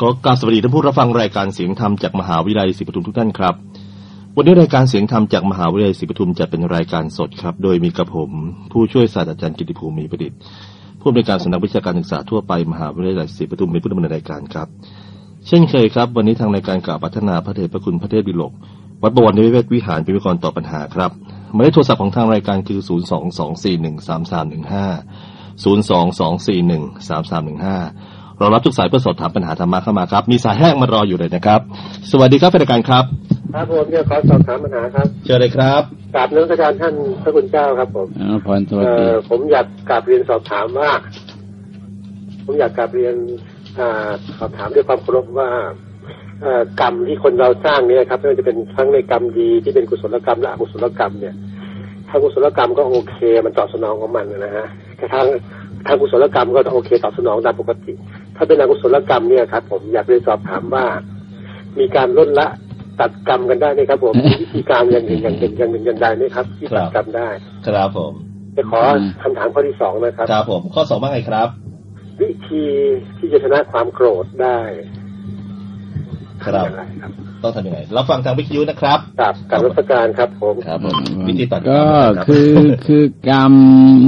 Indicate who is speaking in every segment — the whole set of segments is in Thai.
Speaker 1: ขอกราบสวัสดีท่านผู้รับฟังรายการเสียงธรรมจากมหาวิทยาลัยศรีปทุมทุกท่านครับ วันนี้รายการเสียงธรรมจากมหาวิทยาลัยศรีปทุมจะเป็นรายการสดครับ โดยมีกระผม ผู้ช่วยศาสตราจารย์กิติภูมิประดิษฐ์ผู้อำนวยการสำนักวิชาการศึกษาทั่วไปมหาวิทยาลัยศรีปทุมเป็นผู้ดำเนินรายการครับ เช่นเคยครับ วันนี้ทางรายการกล่าวพัฒนาพระเดชพระคุณพระเทพบิลกวัดบวรนิเวศวิหารเป็นวิกรตอบปัญหาครับหมายเลขโทรศัพท์ของทางรายการคือ 022413315 022413315 2 4 1 3 3 1 5 0 2 2 4 1 3 3 1 5เรารับทุกสายเพื่อสอบถามปัญหาธรรมะเข้ามาครับ มีสายแห้งมารออยู่เลยนะครับ สวัสดีครับเป็นรายการครับ
Speaker 2: ครับผมจะขอสอบถามปัญหาครับ
Speaker 1: เชิญเลยครับ
Speaker 2: กราบนักการท่านพระคุณเจ้าครับ ผม
Speaker 3: อ่าพรสวัส
Speaker 2: เอ่
Speaker 3: ดี
Speaker 2: อผมอยากกราบเรียนสอบถามว่า ผมอยากกราบเรียนอ่าสอบถามด้วยความเคารพว่าเอ่อกรรมที่คนเราสร้างเนี่ยครับไม่ว่าจะเป็นทั้งในกรรมดีที่เป็นกุศลกรรมและอกุศลกรรมเนี่ยทางกุศลกรรมก็โอเค มันตอบสนองของมันนะฮะแต่ทาง ทางกุศลกรรมก็โอเคตอบสนองตามปกติ ถ้าเป็นอกุศลกรรมเนี่ยครับ ผมอยากเรียนสอบถามว่า มีการลดละตัดกรรมกันได้ไหมครับ ผมมีวิธีการอย่างหนึ่งอย่างหนึ่งอย่างหนึ่งอย่างใดไหมครับ ที่ตัดกรรมได้
Speaker 1: ครับผม
Speaker 2: จะขอคำถามข้อที่สองนะครับ
Speaker 1: ครับผมข้อสองว่าไงครับ
Speaker 2: วิธีที่จะชนะความโกรธได้
Speaker 1: ครับ
Speaker 2: ทำอย่างไรครับ
Speaker 1: ต้องทำยังไงรับฟังทางวิทยุนะครับ
Speaker 2: กับการรัชการครับผม
Speaker 1: ครับผมวิธีตัด
Speaker 3: ก็
Speaker 1: รับ
Speaker 3: คือคือกรรม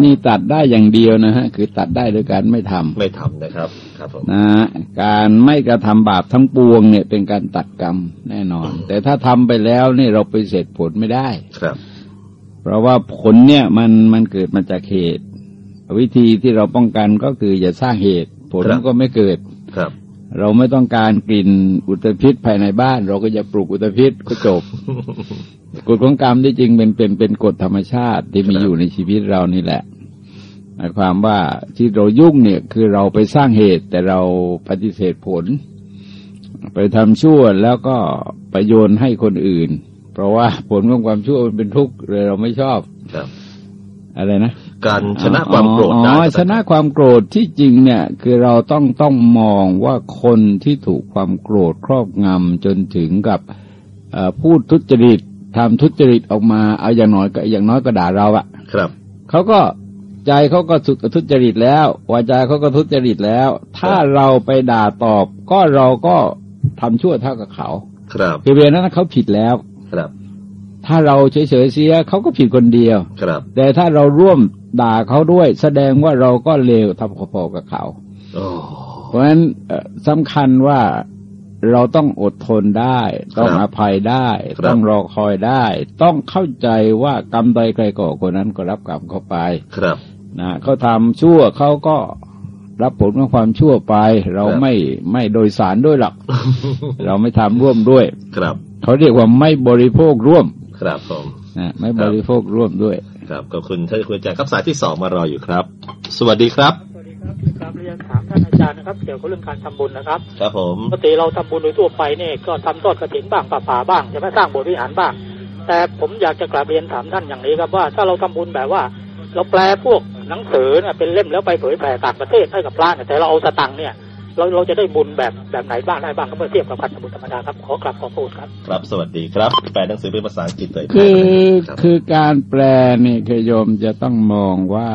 Speaker 3: นี่ตัดได้อย่างเดียวนะฮะคือตัดได้โดยการไม่ทำ
Speaker 1: ไม่ทำนะครับ ครับผม
Speaker 3: นะฮะการไม่กระทำบาปทั้งปวงเนี่ยเป็นการตัดกรรมแน่นอน แต่ถ้าทำไปแล้วนี่เราไปเสร็จผลไม่ได้
Speaker 1: ครับ
Speaker 3: เพราะว่าผลเนี่ยมันมันเกิดมาจากเหตุ วิธีที่เราป้องกันก็คืออย่าสร้างเหตุผล
Speaker 1: ครับ
Speaker 3: ก็ไม่เกิด
Speaker 1: ครับ
Speaker 3: เราไม่ต้องการกลิ่นอุตภิษภายในบ้าน เราก็จะปลูกอุตภิษก็จบกฎของกรรมที่จริงเป็นเป็นเป็นกฎธรรมชาติที่มี
Speaker 1: ครับ
Speaker 3: อยู่ในชีวิตเรานี่แหละหมายความว่าที่เรายุ่งเนี่ยคือเราไปสร้างเหตุแต่เราปฏิเสธผล ไปทำชั่วแล้วก็ไปโยนให้คนอื่น เพราะว่าผลของความชั่วมันเป็นทุกข์เลยเราไม่ชอบ
Speaker 1: ครับ
Speaker 3: อะไรนะ
Speaker 1: การชนะความโกรธ
Speaker 3: อ๋
Speaker 1: ได้
Speaker 3: อชนะความโกรธที่จริงเนี่ย คือเราต้องต้องมองว่าคนที่ถูกความโกรธครอบงำจนถึงกับเอ่อพูดทุจริตทำทุจริตออกมาเอาอย่างน้อยก็อย่างน้อยก็ด่าเราอะ
Speaker 1: ครับ
Speaker 3: เขาก็ใจเขาก็สุทุจริตแล้ววาจาเขาก็ทุจริตแล้ว ถ้าเราไปด่าตอบ ก็เราก็ทำชั่วเท่ากับเขา
Speaker 1: ครับ
Speaker 3: คือเวลานั้นเขาผิดแล้ว
Speaker 1: ครับ
Speaker 3: ถ้าเราเฉยๆเสียเขาก็ผิดคนเดียว
Speaker 1: ครับ
Speaker 3: แต่ถ้าเราร่วม ด่าเขาด้วย แสดงว่าเราก็เลวทำพอๆกับเขา
Speaker 1: โอ้
Speaker 3: เพราะฉะนั้นเอ่อสำคัญว่าเราต้องอดทนได้ ต้องอภัยได้ ต้องรอคอยได้ ต้องเข้าใจว่ากรรมใดใครก่อคนนั้นก็รับกรรมเข้าไป
Speaker 1: ครับ
Speaker 3: นะเขาทำชั่วเขาก็รับผลของความชั่วไป เรา
Speaker 1: ครับ
Speaker 3: ไม่ไม่โดยสารด้วยหรอกเราไม่ทำร่วมด้วย
Speaker 1: ครับ
Speaker 3: เขาเรียกว่าไม่บริโภคร่วม
Speaker 1: ครับผม
Speaker 3: นะไม่บริโภคร่วมด้วย
Speaker 1: ครับขอบคุณท่านคุยอาจารย์ครับสายที่สองมารออยู่ครับ สวัสดีครับ
Speaker 4: สวัสดีครับครับเรียนถามท่านอาจารย์นะครับ เกี่ยวกับเรื่องการทำบุญนะครับ
Speaker 1: ครับผม
Speaker 4: ปกติเราทำบุญโดยทั่วไปเนี่ยก็ทำทอดกระถินบ้างป่าป่าบ้างใช่ไหมสร้างโบสถ์วิหารบ้าง แต่ผมอยากจะกราบเรียนถามท่านอย่างนี้ครับว่าถ้าเราทำบุญแบบว่า เราแปลพวกหนังสือเนี่ยเป็นเล่มแล้วไปเผยแผ่ต่างประเทศให้กับพระเนี่ยแต่เราเอาสตังค์เนี่ย เราเราจะได้บุญแบบแบบไหนบ้างได้บ้างก็เมื่อเทียบกับการทำบุญธรรมดาครับขอกราบขอพูดครับ
Speaker 1: ครับสวัสดีครับแปลหนังสือเป็นภาษาอังกฤษเลย
Speaker 3: คือ
Speaker 1: ครับ
Speaker 3: คือการแปลนี่คือโยมจะต้องมองว่า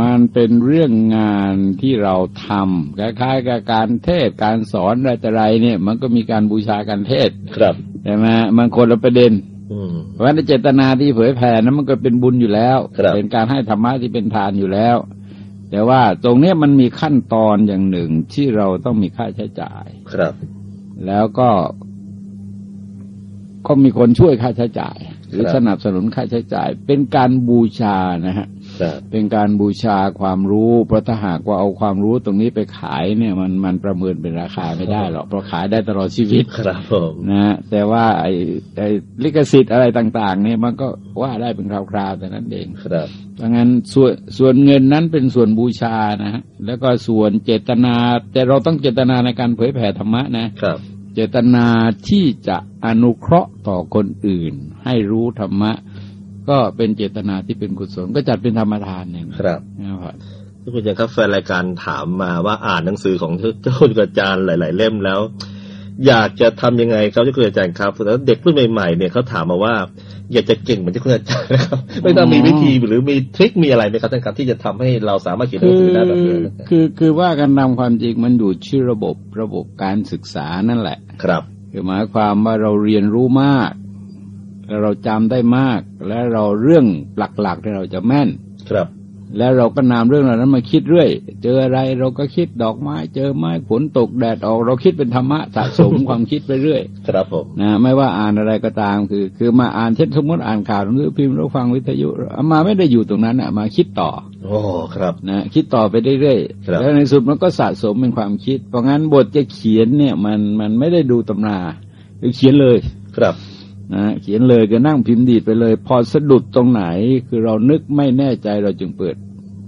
Speaker 3: มันเป็นเรื่องงานที่เราทำคล้ายๆกับการเทศน์การสอนอะไรแต่ไรเนี่ย มันก็มีการบูชาการเทศน์
Speaker 1: ครับ
Speaker 3: ใช่ไหมมันคนละประเด็น
Speaker 1: อืม
Speaker 3: เพราะฉะนั้นเจตนาที่เผยแผ่นั้นมันก็เป็นบุญอยู่แล้ว
Speaker 1: ครับ
Speaker 3: เป็นการให้ธรรมะที่เป็นทานอยู่แล้ว แต่ว่าตรงเนี้ยมันมีขั้นตอนอย่างหนึ่งที่เราต้องมีค่าใช้จ่าย
Speaker 1: ครับ
Speaker 3: แล้วก็ ก็มีคนช่วยค่าใช้จ่าย หรือ
Speaker 1: ครับ
Speaker 3: สนับสนุนค่าใช้จ่าย เป็นการบูชานะฮะ
Speaker 1: ครับ
Speaker 3: เป็นการบูชาความรู้เพราะถ้าหากว่าเอาความรู้ตรงนี้ไปขายเนี่ย มันมันประเมินเป็นราคาไม่ได้หรอกเพราะขายได้ตลอดชีวิต
Speaker 1: ครับผม
Speaker 3: นะฮะแต่ว่าไอ้ไอ้ลิขสิทธิ์อะไรต่าง ๆ เนี่ยมันก็ว่าได้เป็นคราวๆแต่นั้นเอง
Speaker 1: ครับ
Speaker 3: ดังนั้นส่วนส่วนเงินนั้นเป็นส่วนบูชานะฮะแล้วก็ส่วนเจตนา แต่เราต้องเจตนาในการเผยแผ่ธรรมะนะ
Speaker 1: ครับ
Speaker 3: เจตนาที่จะอนุเคราะห์ต่อคนอื่น ให้รู้ธรรมะ ก็เป็นเจตนาที่เป็นกุศลก็จัดเป็นธรรมทานอย่างนี้
Speaker 1: ครับ
Speaker 3: นะครับ
Speaker 1: ทุกคนยังครับแฟนรายการถามมาว่าอ่านหนังสือของเจ้าอาจารย์หลาย ๆ เล่มแล้ว อยากจะทำยังไงครับที่คุณอาจารย์ครับแล้วเด็กรุ่นใหม่ๆเนี่ยเขาถามมาว่า อยากจะเก่งเหมือนที่คุณอาจารย์นะครับไม่ต้องมีวิธีหรือมีทริคมีอะไรไหมครับท่านครับที่จะทำให้เราสามารถเขียนหนั
Speaker 3: คื
Speaker 1: ง
Speaker 3: อ
Speaker 1: สือได้แบบนี้นะครับ
Speaker 3: คือคือว่ากันตามความจริงมันอยู่ที่ระบบระบบการศึกษานั่นแหละ
Speaker 1: ครับ
Speaker 3: คือหมายความว่าเราเรียนรู้มากแล้ว เราจำได้มาก และเราเรื่องหลักๆที่เราจะแม่น
Speaker 1: ครับ
Speaker 3: แล้วเราก็นำเรื่องเหล่านั้นมาคิดเรื่อย เจออะไรเราก็คิดดอกไม้ เจอไม้ฝนตกแดดออก เราคิดเป็นธรรมะสะสมความคิดไปเรื่อย
Speaker 1: ครับผม
Speaker 3: นะไม่ว่าอ่านอะไรก็ตามคือ คือมาอ่านเช่นสมมติอ่านข่าวหรือพิมพ์หรือฟังวิทยุเอามาไม่ได้อยู่ตรงนั้นอะ มาคิดต่อ
Speaker 1: โอ้ครับ
Speaker 3: นะคิดต่อไปเรื่อย
Speaker 1: ครับ
Speaker 3: ๆแล้วในสุดมันก็สะสมเป็นความคิด เพราะงั้นบทจะเขียนเนี่ยมันมันไม่ได้ดูตำราคือเขียนเลย
Speaker 1: ครับ
Speaker 3: นะเขียนเลยก็นั่งพิมพ์ดีดไปเลย พอสะดุดตรงไหน คือเรานึกไม่แน่ใจเราจึงเปิด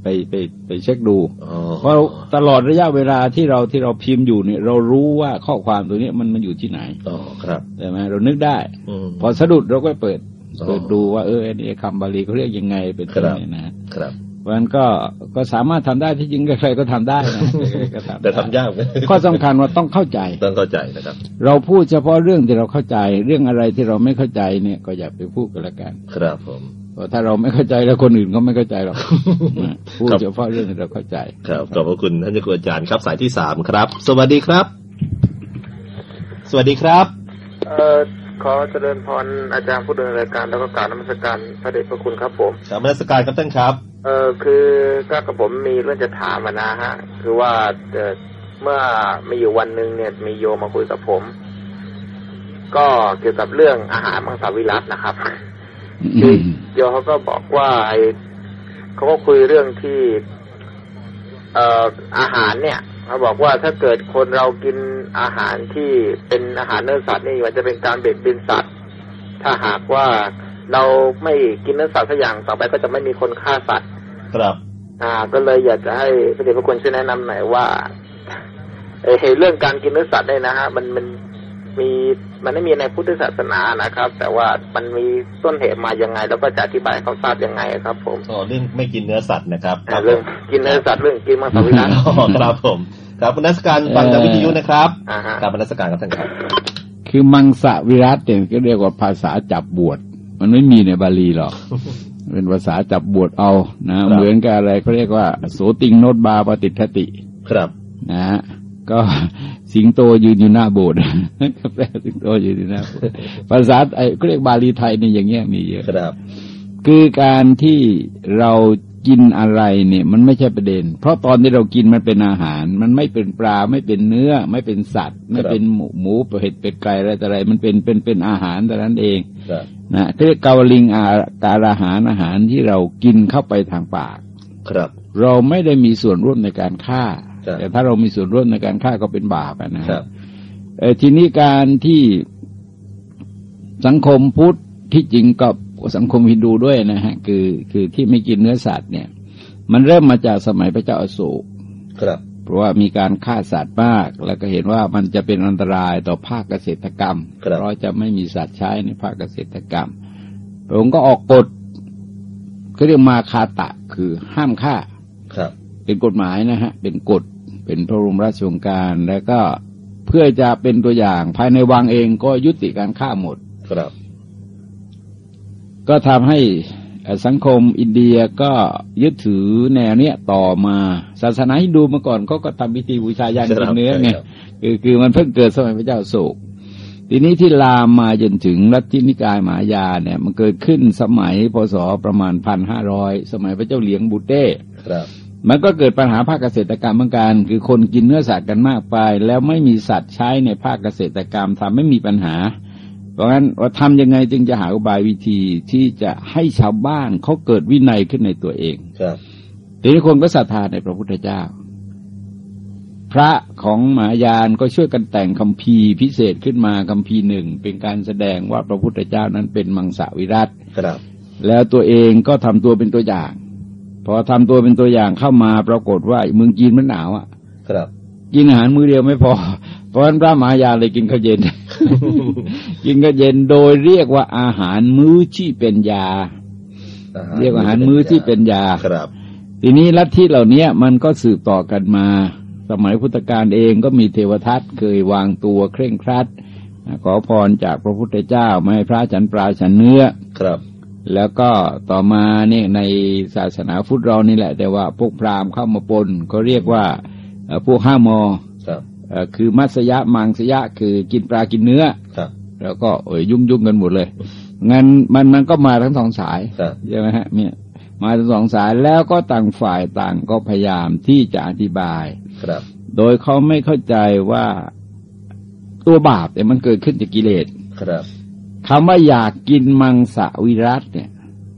Speaker 3: ไปไปไปเช็คดู
Speaker 1: อ๋อ
Speaker 3: เพราะตลอดระยะเวลาที่เราที่เราพิมพ์อยู่เนี่ย เรารู้ว่าข้อความตัวเนี้ยมันมันอยู่ที่ไหน
Speaker 1: อ๋อครับ
Speaker 3: ใช่ไหมเรานึกได้
Speaker 1: อืม
Speaker 3: พอสะดุดเราก็เปิด
Speaker 1: อ๋อ
Speaker 3: เปิดดูว่าเอออันนี้คำบาลีเขาเรียกยังไงเป็นต้น
Speaker 1: ครับ
Speaker 3: เนี่ยนะ
Speaker 1: ครับ
Speaker 3: เพราะฉะนั้นก็ก็สามารถทำได้ที่จริงใครๆก็ทำได้นะใครๆก็ทำ
Speaker 1: แต่
Speaker 3: ได้
Speaker 1: ทำยากไหม
Speaker 3: ข้อสำคัญว่าต้องเข้าใจ
Speaker 1: ต้องเข้าใจนะครับ
Speaker 3: เราพูดเฉพาะเรื่องที่เราเข้าใจ เรื่องอะไรที่เราไม่เข้าใจเนี่ยก็อย่าไปพูดกันละกัน
Speaker 1: ครับผม
Speaker 3: เพราะถ้าเราไม่เข้าใจแล้วคนอื่นก็ไม่เข้าใจหรอกนะพูด
Speaker 1: ครับ
Speaker 3: เฉพาะเรื่องที่เราเข้าใจ
Speaker 1: ครับขอบพระคุณท่านเจ้าคุณอาจารย์ครับสายที่สามครับ สวัสดีครับ สวัสดีครับ
Speaker 5: เอ่อ ขอเจริญพรอาจารย์ผู้ดำเนินรายการแล้วก็กรารนมัสการพระเดชพระคุณครับผม
Speaker 1: ครับมาสการครับท่านครับ
Speaker 5: เอ่อคือก็กับผมมีเรื่องจะถามมานะฮะ คือว่าเอ่อเมื่อมีอยู่วันหนึ่งเนี่ยมีโยมมาคุยกับผม ก็เกี่ยวกับเรื่องอาหารมังสวิรัตนะครับคือโยมเขาก็บอกว่าไอเขาก็คุยเรื่องที่ เอ่ออาหารเนี่ย เขาบอกว่าถ้าเกิดคนเรากินอาหารที่เป็นอาหารเนื้อสัตว์นี่มันจะเป็นการเบียดเบียนสัตว์ ถ้าหากว่าเราไม่กินเนื้อสัตว์สักอย่างต่อไปก็จะไม่มีคนฆ่าสัตว์
Speaker 1: ครับ
Speaker 5: อ่า ก็เลยอยากจะให้พระเดชพระคุณช่วยแนะนำหน่อยว่าเอ่อเรื่องการกินเนื้อสัตว์เนี่ยนะฮะมันมัน มีมันไม่มีในพุทธศาสนานะครับ แต่ว่ามันมีต้นเหตุมายังไง แล้วก็จะอธิบายให้เขาทราบยังไงครับ ผม
Speaker 1: อ๋อเรื่องไม่กินเนื้อสัตว์นะครับ
Speaker 5: อ่าเรื่องกินเนื้อสัตว์เรื่องกินมังสวิรัติ
Speaker 1: อ๋อครับผมครับมนัสการฟังจากวิทยุนะครับ
Speaker 5: อ่าฮะ
Speaker 1: ครับมนัสการครับท่านครับ
Speaker 3: คือมังสวิรัตเนี่ยก็เรียกว่าภาษาจับบวชมันไม่มีในบาลีหรอก เป็นภาษาจับบวชเอานะ
Speaker 1: ครับ
Speaker 3: เหมือนกับอะไรเขาเรียกว่า โสติงโนตบาปฏิทติ
Speaker 1: ครับ
Speaker 3: นะฮะก็ สิงโตยืนอยู่หน้าโบสถ์ก็แปลสิงโตยืนอยู่หน้าโบสถ์ภาษาไอ้เขาเรียกบาลีไทยเนี่ยอย่างเงี้ยมีเยอะ
Speaker 1: ครับ
Speaker 3: คือการที่เรากินอะไรเนี่ย มันไม่ใช่ประเด็น เพราะตอนที่เรากินมันเป็นอาหาร มันไม่เป็นปลาไม่เป็นเนื้อ ไม่เป็นสัตว์ ไม่เป็นหมูหมูเห็ดเป็ดไก่อะไรต่ออะไร มันเป็นเป็นเป็นอาหารแต่นั้นเอง
Speaker 1: ครับ
Speaker 3: นะเรียกกาวลิงอาการอาหารอาหารที่เรากินเข้าไปทางปาก
Speaker 1: ครับ
Speaker 3: เราไม่ได้มีส่วนร่วมในการฆ่า
Speaker 1: ครับ
Speaker 3: แต่ถ้าเรามีส่วนร่วมในการฆ่าก็เป็นบาปอะนะฮะ
Speaker 1: ครับ
Speaker 3: เอ่อทีนี้การที่สังคมพุทธที่จริงก็สังคมฮินดูด้วยนะฮะคือคือที่ไม่กินเนื้อสัตว์เนี่ย มันเริ่มมาจากสมัยพระเจ้าอโศก
Speaker 1: ครับ
Speaker 3: เพราะว่ามีการฆ่าสัตว์มาก แล้วก็เห็นว่ามันจะเป็นอันตรายต่อภาคเกษตรกรรม
Speaker 1: ครับ
Speaker 3: เพราะจะไม่มีสัตว์ใช้ในภาคเกษตรกรรมพระองค์ก็ออกกฎเขาเรียกมาคาตะคือห้ามฆ่า
Speaker 1: ครับ
Speaker 3: เป็นกฎหมายนะฮะ เป็นกฎ เป็นพระบรมราชโองการแล้วก็เพื่อจะเป็นตัวอย่างภายในวังเองก็ยุติการฆ่าหมด
Speaker 1: ครับ
Speaker 3: ก็ทำให้เอ่อสังคมอินเดียก็ยึดถือแนวเนี้ยต่อมาศาสนาฮินดูเมื่อก่อนเขาก็ทำพิธีบูชายันกินเนื้อไง
Speaker 1: ครับ
Speaker 3: คือคือมันเพิ่งเกิดสมัยพระเจ้าโศกทีนี้ที่ลามมาจนถึงลัทธินิกายมหายาเนี่ย มันเกิดขึ้นสมัยพศประมาณพันห้าร้อยสมัยพระเจ้าเหลียงบูเต้
Speaker 1: ครับ
Speaker 3: มันก็เกิดปัญหาภาคเกษตรกรรมเหมือนกัน คือคนกินเนื้อสัตว์กันมากไป แล้วไม่มีสัตว์ใช้ในภาคเกษตรกรรมทำไม่มีปัญหา เพราะงั้นว่าทำยังไงจึงจะหาอุบายวิธีที่จะให้ชาวบ้านเขาเกิดวินัยขึ้นในตัวเอง
Speaker 1: ครับ
Speaker 3: ทีนี้คนก็ศรัทธาในพระพุทธเจ้า พระของมหายานก็ช่วยกันแต่งคำพีร์พิเศษขึ้นมาคำพีร์หนึ่งเป็นการแสดงว่าพระพุทธเจ้านั้นเป็นมังสวิรัต
Speaker 1: ครับ
Speaker 3: แล้วตัวเองก็ทำตัวเป็นตัวอย่าง พอทำตัวเป็นตัวอย่างเข้ามาปรากฏว่าเมืองจีนมันหนาวอะ
Speaker 1: ครับ
Speaker 3: กินอาหารมื้อเดียวไม่พอ เพราะฉะนั้นพระมหายานเลยกินข้าวเย็น กินข้าวเย็นโดยเรียกว่าอาหารมื้อที่เป็นยา เรียกว่าอาหารมื้อที่เป็นยา
Speaker 1: ครับ
Speaker 3: ทีนี้ลัทธิเหล่านี้มันก็สืบต่อกันมา สมัยพุทธกาลเองก็มีเทวทัตเคยวางตัวเคร่งครัดขอพรจากพระพุทธเจ้าไม่ให้พระฉันปลาฉันเนื้อ
Speaker 1: ครับ
Speaker 3: แล้วก็ต่อมาเนี่ยในศาสนาพุทธเรานี่แหละ แต่ว่าพวกพราหมณ์เข้ามาปนเขาเรียกว่าเอ่อพวกห้ามอ
Speaker 1: ครับ
Speaker 3: เอ่อคือมัสยะมังสยะคือกินปลากินเนื้อ
Speaker 1: ครับ
Speaker 3: แล้วก็เอ่ยยุ่งยุ่งกันหมดเลยงั้นมันมันก็มาทั้งสองสาย
Speaker 1: ครับ
Speaker 3: ใช่ไหมฮะเนี่ยมาทั้งสองสายแล้วก็ต่างฝ่ายต่างก็พยายามที่จะอธิบาย
Speaker 1: ครับ
Speaker 3: โดยเขาไม่เข้าใจว่าตัวบาปเนี่ยมันเกิดขึ้นจากกิเลส
Speaker 1: ครับ
Speaker 3: คำว่าอยากกินมังสวิรัตเนี่ย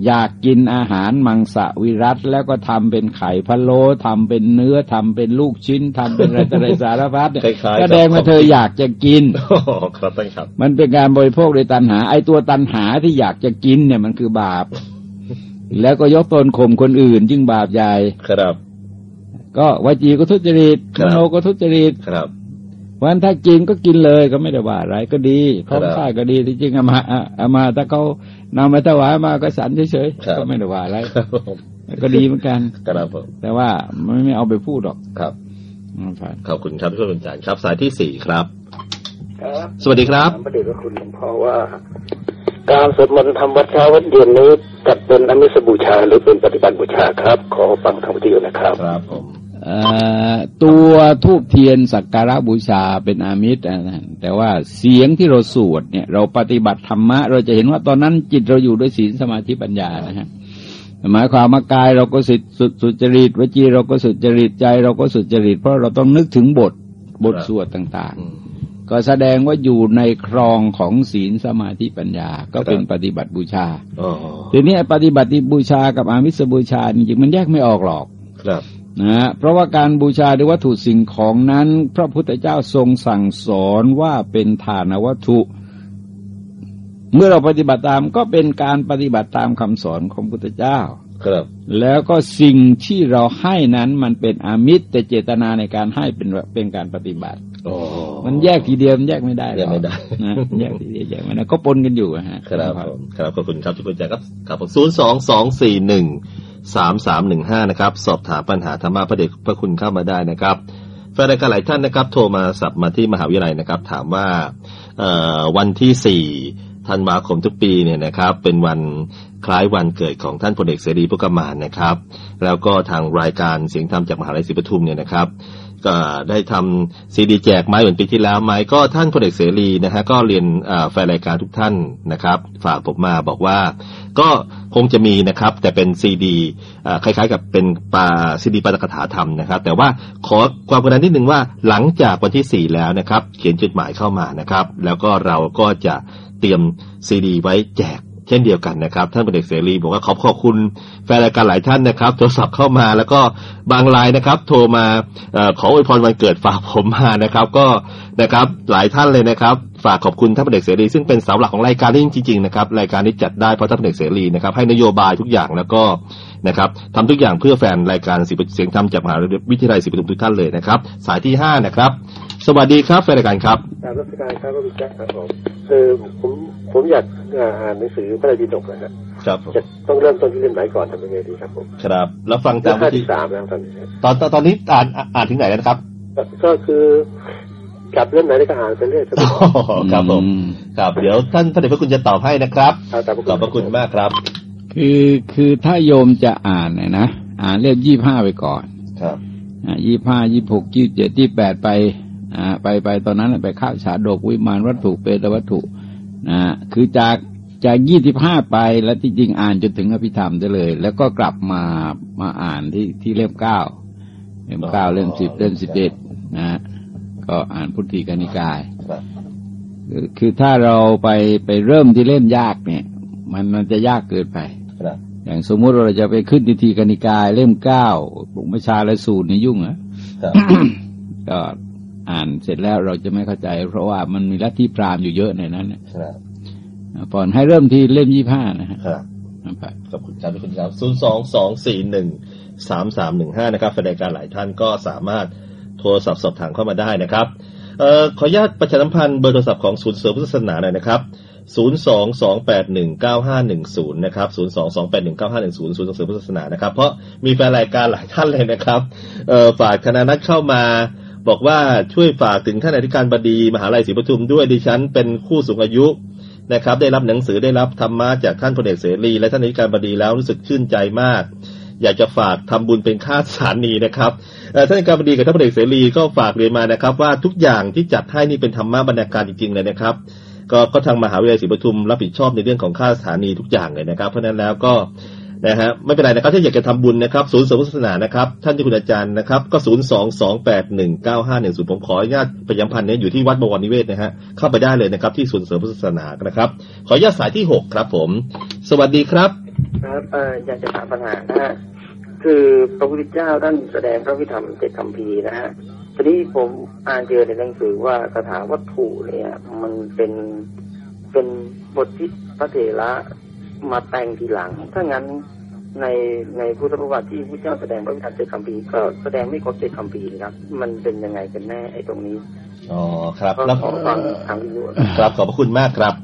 Speaker 3: อยากกินอาหารมังสวิรัตแล้วก็ทำเป็นไข่พะโล้ทำเป็นเนื้อทำเป็นลูกชิ้นทำเป็นอะไรต่ออะไรสารพัดเนี่ย
Speaker 1: คล้ายๆ
Speaker 3: แสดงว่าเธออยากจะกิน
Speaker 1: โอ้โหครับท่านครับ
Speaker 3: มันเป็นการบริโภคโดยตัณหา ไอ้ตัวตัณหาที่อยากจะกินเนี่ยมันคือบาป แล้วก็ยกตนข่มคนอื่น จึงบาปใหญ่
Speaker 1: ครับ
Speaker 3: ก็วจีก็ทุจริต
Speaker 1: ครั
Speaker 3: ม
Speaker 1: บ
Speaker 3: โนก็ทุจริต
Speaker 1: ครับ
Speaker 3: เพราะฉะนั้นถ้ากินก็กินเลยก็ไม่ได้ว่าอะไรก็ดี
Speaker 1: ครั
Speaker 3: ท้อบงค่ายก็ดีที่จริงเอามาเอาเอามาถ้าเขานำมาถวายมาก็สันเฉย
Speaker 1: ครับ
Speaker 3: ๆก็ไม่ได้ว่าอะไร
Speaker 1: ครับผม
Speaker 3: ก็ดีเหมือนกัน
Speaker 1: ครับผม
Speaker 3: แต่ว่าไม่ไม่เอาไปพูดหรอก
Speaker 1: ครับ
Speaker 3: นะครับ
Speaker 1: ขอบคุณครับพี่คุณจารย์ครับ สายที่สี่ครับ
Speaker 2: ครับ
Speaker 1: สวัสดีครับ
Speaker 2: ถามประเด็นว่าคุณหลวงพ่อว่า การสวดมนต์ทำวัดเช้าวัดเย็นนี้จัดเป็นอมิสบูชาหรือเป็นปฏิบัติบูชาครับ ขอฟังทางวิทยุนะครับ
Speaker 1: ครับผม
Speaker 3: เอ่อ ตัวทูบเทียนสักการะบูชาเป็นอามิตรนะแต่ว่าเสียงที่เราสวดเนี่ย เราปฏิบัติธรรมะ เราจะเห็นว่าตอนนั้นจิตเราอยู่ด้วยศีลสมาธิปัญญานะฮะหมายความว่ากายเราก็สุดสุดสุจริตวจีเราก็สุจริตใจ เราก็สุจริต เพราะเราต้องนึกถึงบทบทสวดต่าง
Speaker 1: อืม
Speaker 3: ๆก็แสดงว่าอยู่ในครองของศีลสมาธิปัญญา ก็เป็น
Speaker 1: ครับ
Speaker 3: ปฏิบัติบูชา
Speaker 1: อ๋อ
Speaker 3: ทีนี้ปฏิบัติบูชากับอามิสบูชาจริงๆมันแยกไม่ออกหรอก
Speaker 1: ครับ
Speaker 3: นะฮะเพราะว่าการบูชาด้วยวัตถุสิ่งของนั้น พระพุทธเจ้าทรงสั่งสอนว่าเป็นฐานวัตถุ เมื่อเราปฏิบัติตามก็เป็นการปฏิบัติตามคำสอนของพุทธเจ้า
Speaker 1: ครับ
Speaker 3: แล้วก็สิ่งที่เราให้นั้นมันเป็นอามิตรแต่เจตนาในการให้เป็นเป็นการปฏิบัติ
Speaker 1: อ๋อ
Speaker 3: มันแยกทีเดียวมันแยกไม่ได้หรอก
Speaker 1: แยกไม่ได้
Speaker 3: นะแยกทีเดียวแยกไม่ได้ก็ปนกันอยู่อะฮะ
Speaker 1: ครับผมครับขอบคุณครับที่คุณแจครับครับผมศูนย์สองสองสี่หนึ่ง สามสามหนึ่งห้านะครับ สอบถามปัญหาธรรมะพระเดชพระคุณเข้ามาได้นะครับแฟนรายการหลายท่านนะครับ โทรมาสับมาที่มหาวิทยาลัยนะครับ ถามว่าวันที่สี่ธันวาคมทุกปีเนี่ยนะครับ เป็นวัน คล้ายวันเกิดของท่านพลเอกเสรีพุกมานนะครับ แล้วก็ทางรายการเสียงธรรมจากมหาวิทยาลัยศรีปทุมเนี่ยนะครับ ก็ได้ทำซีดีแจกไม้เหมือนปีที่แล้วไหมก็ท่านพลเอกเสรีนะฮะก็เรียนแฟนรายการทุกท่านนะครับ ฝากผมมาบอกว่า ก็คงจะมีนะครับ แต่เป็นซีดีคล้ายๆ กับเป็นปาซีดีปาตกถาธรรมนะครับ แต่ว่าขอความกรุณานิดนึงว่าหลังจากวันที่สี่แล้วนะครับ เขียนจดหมายเข้ามานะครับ แล้วก็เราก็จะเตรียมซีดีไว้แจก เช่นเดียวกันนะครับ ท่านพลเอกเสรีบอกว่าขอบขอบคุณแฟนรายการหลายท่านนะครับ โทรศัพท์เข้ามาแล้วก็บางรายนะครับ โทรมาอขออวยพรวันเกิดฝากผมมานะครับ ก็นะครับหลายท่านเลยนะครับ ฝากขอบคุณท่านพลเอกเสรี ซึ่งเป็นเสาหลักของรายการนี้จริงๆนะครับรายการนี้จัดได้เพราะท่านพลเอกเสรีนะครับให้นโยบายทุกอย่างแล้วก็นะครับทำทุกอย่างเพื่อแฟนรายการเสียงธรรมจากมหาวิทยาลัยศรีปทุมทุกท่านเลยนะครับ สายที่ห้านะครับ สวัสดีครับแฟนรายการครับ
Speaker 2: การรัชการครับพระบิดาครับผมคือผมผมอยากอ่านหนังสือพระไตรปิฎกนะฮะ
Speaker 1: ครับผม
Speaker 2: จะต้องเริ่มต้นที่เล่มไหนก่อนทำยังไงดีครับผม
Speaker 1: ครับ แล้วฟัง
Speaker 2: เล่
Speaker 1: ตาม
Speaker 2: มห้า
Speaker 1: วิธี
Speaker 2: ที่สามแล้วตอนนี้ฮะ
Speaker 1: ตอนตอนตอนนี้อ่านอ่านถึงไหนแล้วนะครับ
Speaker 2: ก็ก็คือจับเล่มไหนได้ก็อ่านไปเรื่อยครับผม
Speaker 1: ครับผม
Speaker 3: อืม
Speaker 1: ครับเดี๋ยวท่านพระเดชพระคุณจะตอบให้นะครับ
Speaker 2: เอาตาม
Speaker 1: ขอบพระคุณมากครับ
Speaker 3: คือคือถ้าโยมจะอ่านเนี่ยนะอ่านเล่มยี่ห้าไปก่อน
Speaker 1: ครับ
Speaker 3: ยี่ห้ายี่หกยี่เจ็ดยี่แปดไป อ่าไปไปตอนนั้นไปข้าวฉาดกวิมานวัตถุเปตวัตถุนะคือจากจากยี่สิบห้าไปแล้วที่จริงอ่านจนถึงอภิธรรมได้เลย แล้วก็กลับมามาอ่านที่ที่เล่มเก้าเล่มเก้าเล่มสิบเล่มสิบเอ็ดนะฮะก็อ่านพุทธิกานิกาย
Speaker 1: ครับ
Speaker 3: คือคือถ้าเราไปไปเริ่มที่เล่มยากเนี่ย มันมันจะยากเกินไป
Speaker 1: ครับ
Speaker 3: อย่างสมมุติเราจะไปขึ้นทิฏฐิกานิกาย เล่มเก้าปลุกประชาและสูตรนี่ยุ่งเหรอ
Speaker 1: ครับ
Speaker 3: ก็ อ่านเสร็จแล้วเราจะไม่เข้าใจ เพราะว่ามันมีลัทธิพราหมณ์อยู่เยอะในนั้นน่ะ
Speaker 1: ครับ
Speaker 3: ก่อนให้เริ่มที่เล่มยี่ห้านะฮะ
Speaker 1: ครับ
Speaker 3: นะครับ
Speaker 1: ขอบคุณครับทุกคนครับศูนย์สองสองสี่หนึ่งสามสามหนึ่งห้านะครับแฟนรายการหลายท่านก็สามารถโทรศัพท์สอบถามเข้ามาได้นะครับเอ่อขออนุญาตประชาสัมพันธ์เบอร์โทรศัพท์ของศูนย์เสริมพุทธศาสนาหน่อยนะครับศูนย์สองสองแปดหนึ่งเก้าห้าหนึ่งศูนย์นะครับศูนย์สองสองแปดหนึ่งเก้าห้าหนึ่งศูนย์ศูนย์ส่งเสริมพุทธศาสนานะครับ เพราะมีแฟนรายการหลายท่านเลยนะครับเอ่อฝากคณะนัดเข้ามา บอกว่าช่วยฝากถึงท่านอธิการบดี มหาลัยศรีปทุมด้วยดิฉันเป็นผู้สูงอายุนะครับ ได้รับหนังสือได้รับธรรมะจากท่านพลเอกเสรี และท่านอธิการบดีแล้วรู้สึกชื่นใจมาก อยากจะฝากทำบุญเป็นค่าสถานีนะครับท่านอธิการบดีกับท่านพลเอกเสรีก็ฝากเรียนมานะครับ ว่าทุกอย่างที่จัดให้นี่เป็นธรรมะบรรณาการจริงๆเลยนะครับก็ก็ทางมหาวิทยาลัยศรีปทุมรับผิดชอบในเรื่องของค่าสถานีทุกอย่างเลยนะครับ เพราะนั้นแล้วก็ นะฮะไม่เป็นไรนะครับถ้าอยากจะทำบุญนะครับศูนย์เสริมพุทธศาสนานะครับ ท่านเจ้าคุณอาจารย์นะครับ ก็ศูนย์สองสองแปดหนึ่งเก้าห้าหนึ่งศูนย์ผมขออนุญาตประชาสัมพันธ์เนี่ยอยู่ที่วัดบวรนิเวศนะฮะเข้าไปได้เลยนะครับ ที่ศูนย์เสริมพุทธศาสนานะครับ ขออนุญาตสายที่หกครับ ผม สวัสดีครับ
Speaker 6: ครับเอ่ออยากจะถามปัญหานะฮะคือพระพุทธเจ้าท่านแสดงพระวิธรรมเจ็ดคำพีนะฮะทีนี้ผมอ่านเจอในหนังสือว่าคาถาวัตถุเนี่ย มันเป็นเป็นบทที่พระเถระ มาแต่งทีหลัง ถ้างั้นในในพุทธประวัติที่พระเจ้าแสดงพระวิธรรมเจ็ดคำพีร์ก็แสดงไม่ครบเจ็ดคำพีร์นะครับ มันเป็นยังไงกันแน่ไอ้ตรงนี้
Speaker 1: อ๋อครับ
Speaker 6: ก็
Speaker 1: แล้ว
Speaker 6: ขอฟังทางวิทยุ
Speaker 1: ครับขอบพระคุณมากครับ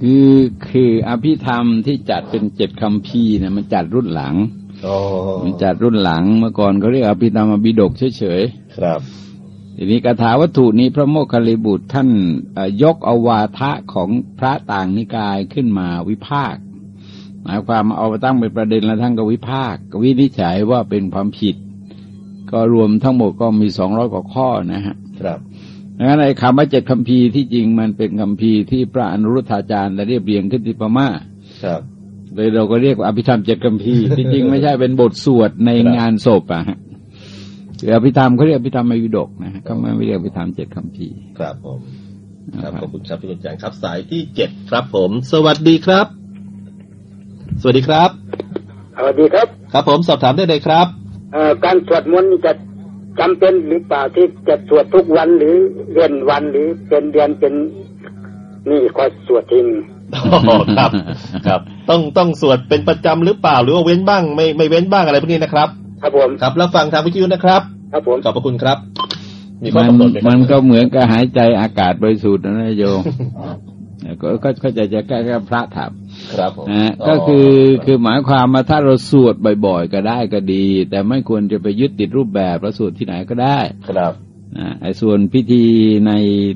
Speaker 3: คือคืออภิธรรมที่จัดเป็นเจ็ดคำพีร์เนี่ยมันจัดรุ่นหลัง
Speaker 1: อ๋อ
Speaker 3: มันจัดรุ่นหลังเมื่อก่อนเขาเรียกอภิธรรมบิดกเฉย
Speaker 1: ครับ
Speaker 3: ๆทีนี้คาถาวัตถุนี้พระโมคคัลลิบุตรท่านเอ่อยกเอาวาทะของพระต่างนิกายขึ้นมาวิพากษ์ หมายความเอามาตั้งเป็นประเด็นแล้วท่านก็วิพากษ์วินิจฉัยว่าเป็นความผิด ก็รวมทั้งหมดก็มีสองร้อยกว่าข้อนะฮะ
Speaker 1: ครับ
Speaker 3: ดังนั้นไอ้คำว่าเจ็ดคำพีร์ที่จริงมันเป็นคำพีร์ที่พระอนุรุทธาจารย์ได้เรียบเรียงขึ้นที่พม่า
Speaker 1: ครับ
Speaker 3: เลยเราก็เรียกว่าอภิธรรมเจ็ดคำพีร์ที่จริงไม่ใช่เป็นบทสวดใน
Speaker 1: ครับ
Speaker 3: งานศพอะฮะคืออภิธรรมเขาเรียกอภิธรรมวิดกนะฮะเขาไม่เรียกอภิธรรมเจ็ดคำพีร์
Speaker 1: ครับผม
Speaker 3: นะ
Speaker 1: ค
Speaker 3: ค
Speaker 1: รั
Speaker 3: รั
Speaker 1: บบขอบคุณครับพี่กุญแจงครับสายที่เจ็ดครับผม สวัสดีครับ สวัสดีครับ
Speaker 2: สวัสดีครับ
Speaker 1: ครับผมสอบถามได้เลยครับ
Speaker 2: เอ่อการสวดมนต์นี่จะจำเป็นหรือเปล่าที่จะสวดทุกวันหรือเดือนวันหรือเป็นเดือนเป็นนี่คอยสวดทิ้ง
Speaker 1: อ๋อครับครับ ต้องต้องสวดเป็นประจำหรือเปล่า หรือว่าเว้นบ้างไม่ไม่เว้นบ้างอะไรพวกนี้นะครับ
Speaker 2: ครับผม
Speaker 1: ครับแล้วฟังทางวิทยุนะครับ
Speaker 2: ครับผม
Speaker 1: ขอบพระคุณครับ มีข้อ
Speaker 3: มัน
Speaker 1: กำหนดไหมครับ
Speaker 3: มันก็เหมือนกับหายใจอากาศบริสุทธิ์นะโยมก็ก็เข้าใจจะแก้แก้พระถาม
Speaker 1: ครับผม
Speaker 3: นะก็คือคือหมายความมาถ้าเราสวดบ่อย ๆ ก็ได้ก็ดี แต่ไม่ควรจะไปยึดติดรูปแบบแล้วสวดที่ไหนก็ได้
Speaker 1: ครับ
Speaker 3: นะไอ้ส่วนพิธีใน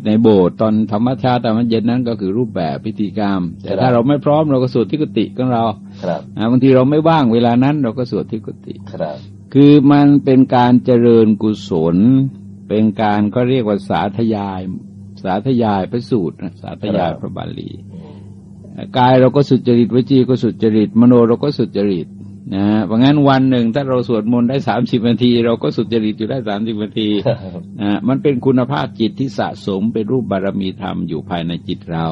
Speaker 3: ในโบสถ์ตอนธรรมชาติธรรมเย็นนั้นก็คือรูปแบบพิธีกรรม แต่ถ้าเราไม่พร้อมเราก็สวดที่กุฏิของเรา
Speaker 1: ครับ
Speaker 3: นะบางทีเราไม่ว่างเวลานั้น เราก็สวดที่กุฏิ
Speaker 1: ครับ
Speaker 3: คือมันเป็นการเจริญกุศล เป็นการก็เรียกว่าสาธยาย สาธยายพระสูตรนะสาธยายพระบาลี กายเราก็สุจริตวจีก็สุจริต มโนเราก็สุจริตนะเพราะงั้นวันหนึ่งถ้าเราสวดมนต์ได้สามสิบนาที เราก็สุจริตอยู่ได้สามสิบนาทีนะมันเป็นคุณภาพจิตที่สะสมเป็นรูปบารมีธรรมอยู่ภายในจิตเรา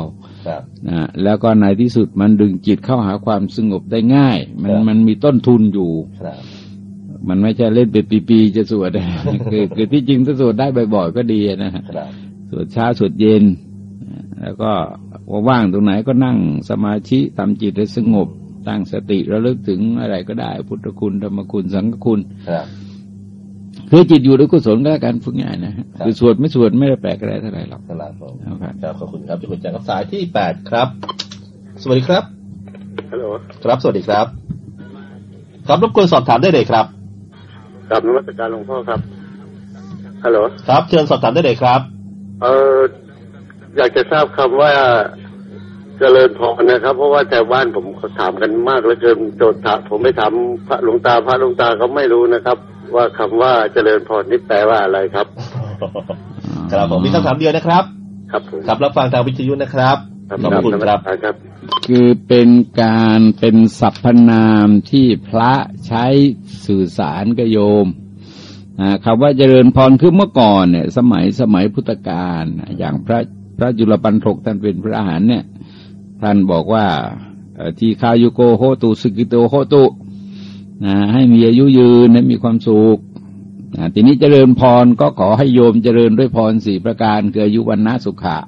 Speaker 1: ครับ
Speaker 3: นะแล้วก็ในที่สุดมันดึงจิตเข้าหาความสงบได้ง่าย มัน
Speaker 1: ครับ
Speaker 3: มันมีต้นทุนอยู่
Speaker 1: ครับ
Speaker 3: มันไม่ใช่เล่นเป็นปีๆจะสวดคือคือที่จริงถ้าสวดได้บ่อยๆก็ดีนะฮะ
Speaker 1: ครับ
Speaker 3: สวดเช้าสวดเย็น แล้วก็ ว่างๆตรงไหนก็นั่งสมาธิทำจิตให้สงบ ตั้งสติระลึกถึงอะไรก็ได้ พุทธคุณธรรมคุณสังฆคุณ
Speaker 1: ครับ
Speaker 3: คือจิตอยู่ด้วยกุศลก็แล้วกันฝึกง่ายนะฮะ
Speaker 1: ครับ
Speaker 3: คือสวดไม่สวดไม่ได้แปลกอะไรเท่าไหร่หรอก
Speaker 1: ครับผม
Speaker 3: ครับ
Speaker 1: ครับขอบคุณครับพี่กุญแจงครับสายที่แปดครับ สวัสดีครับ
Speaker 2: ฮัลโหล
Speaker 1: ครับสวัสดีครับ ครับรบกวนสอบถามได้เลยครับ
Speaker 2: กลับนมัสการหลวงพ่อครับฮัลโหล
Speaker 1: ครับเชิญสอบถามได้เลยครับ
Speaker 2: เอออยากจะทราบคำว่าเจริญพรนะครับ เพราะว่าแถวบ้านผมเขาถามกันมากเหลือเกินโจทย์ถามผมไม่ถามพระหลวงตาพระหลวงตาเขาไม่รู้นะครับ ว่าคำว่าเจริญพรนี่แปลว่าอะไรครับ
Speaker 1: ครับผมมีคำถามเดียวนะครับ
Speaker 2: ครับผม
Speaker 1: ครับรับฟังทางวิทยุนะครับ
Speaker 2: ครับ
Speaker 1: ขอบพระคุณครับ
Speaker 2: นมัสการครับ
Speaker 3: คือเป็นการเป็นสรรพนามที่พระใช้สื่อสารกับโยมอ่าคำว่าเจริญพรคือเมื่อก่อนเนี่ย สมัยสมัยพุทธกาลอย่างพระพระจุลปันถกท่านเป็นพระอรหันต์เนี่ย ท่านบอกว่าเอ่อทีคายุโกโหตุสกิโตโหตุนะให้มีอายุยืนให้มีความสุขนะทีนี้เจริญพรก็ขอให้โยมเจริญด้วยพรสี่ประการคืออายุวันนะสุขะ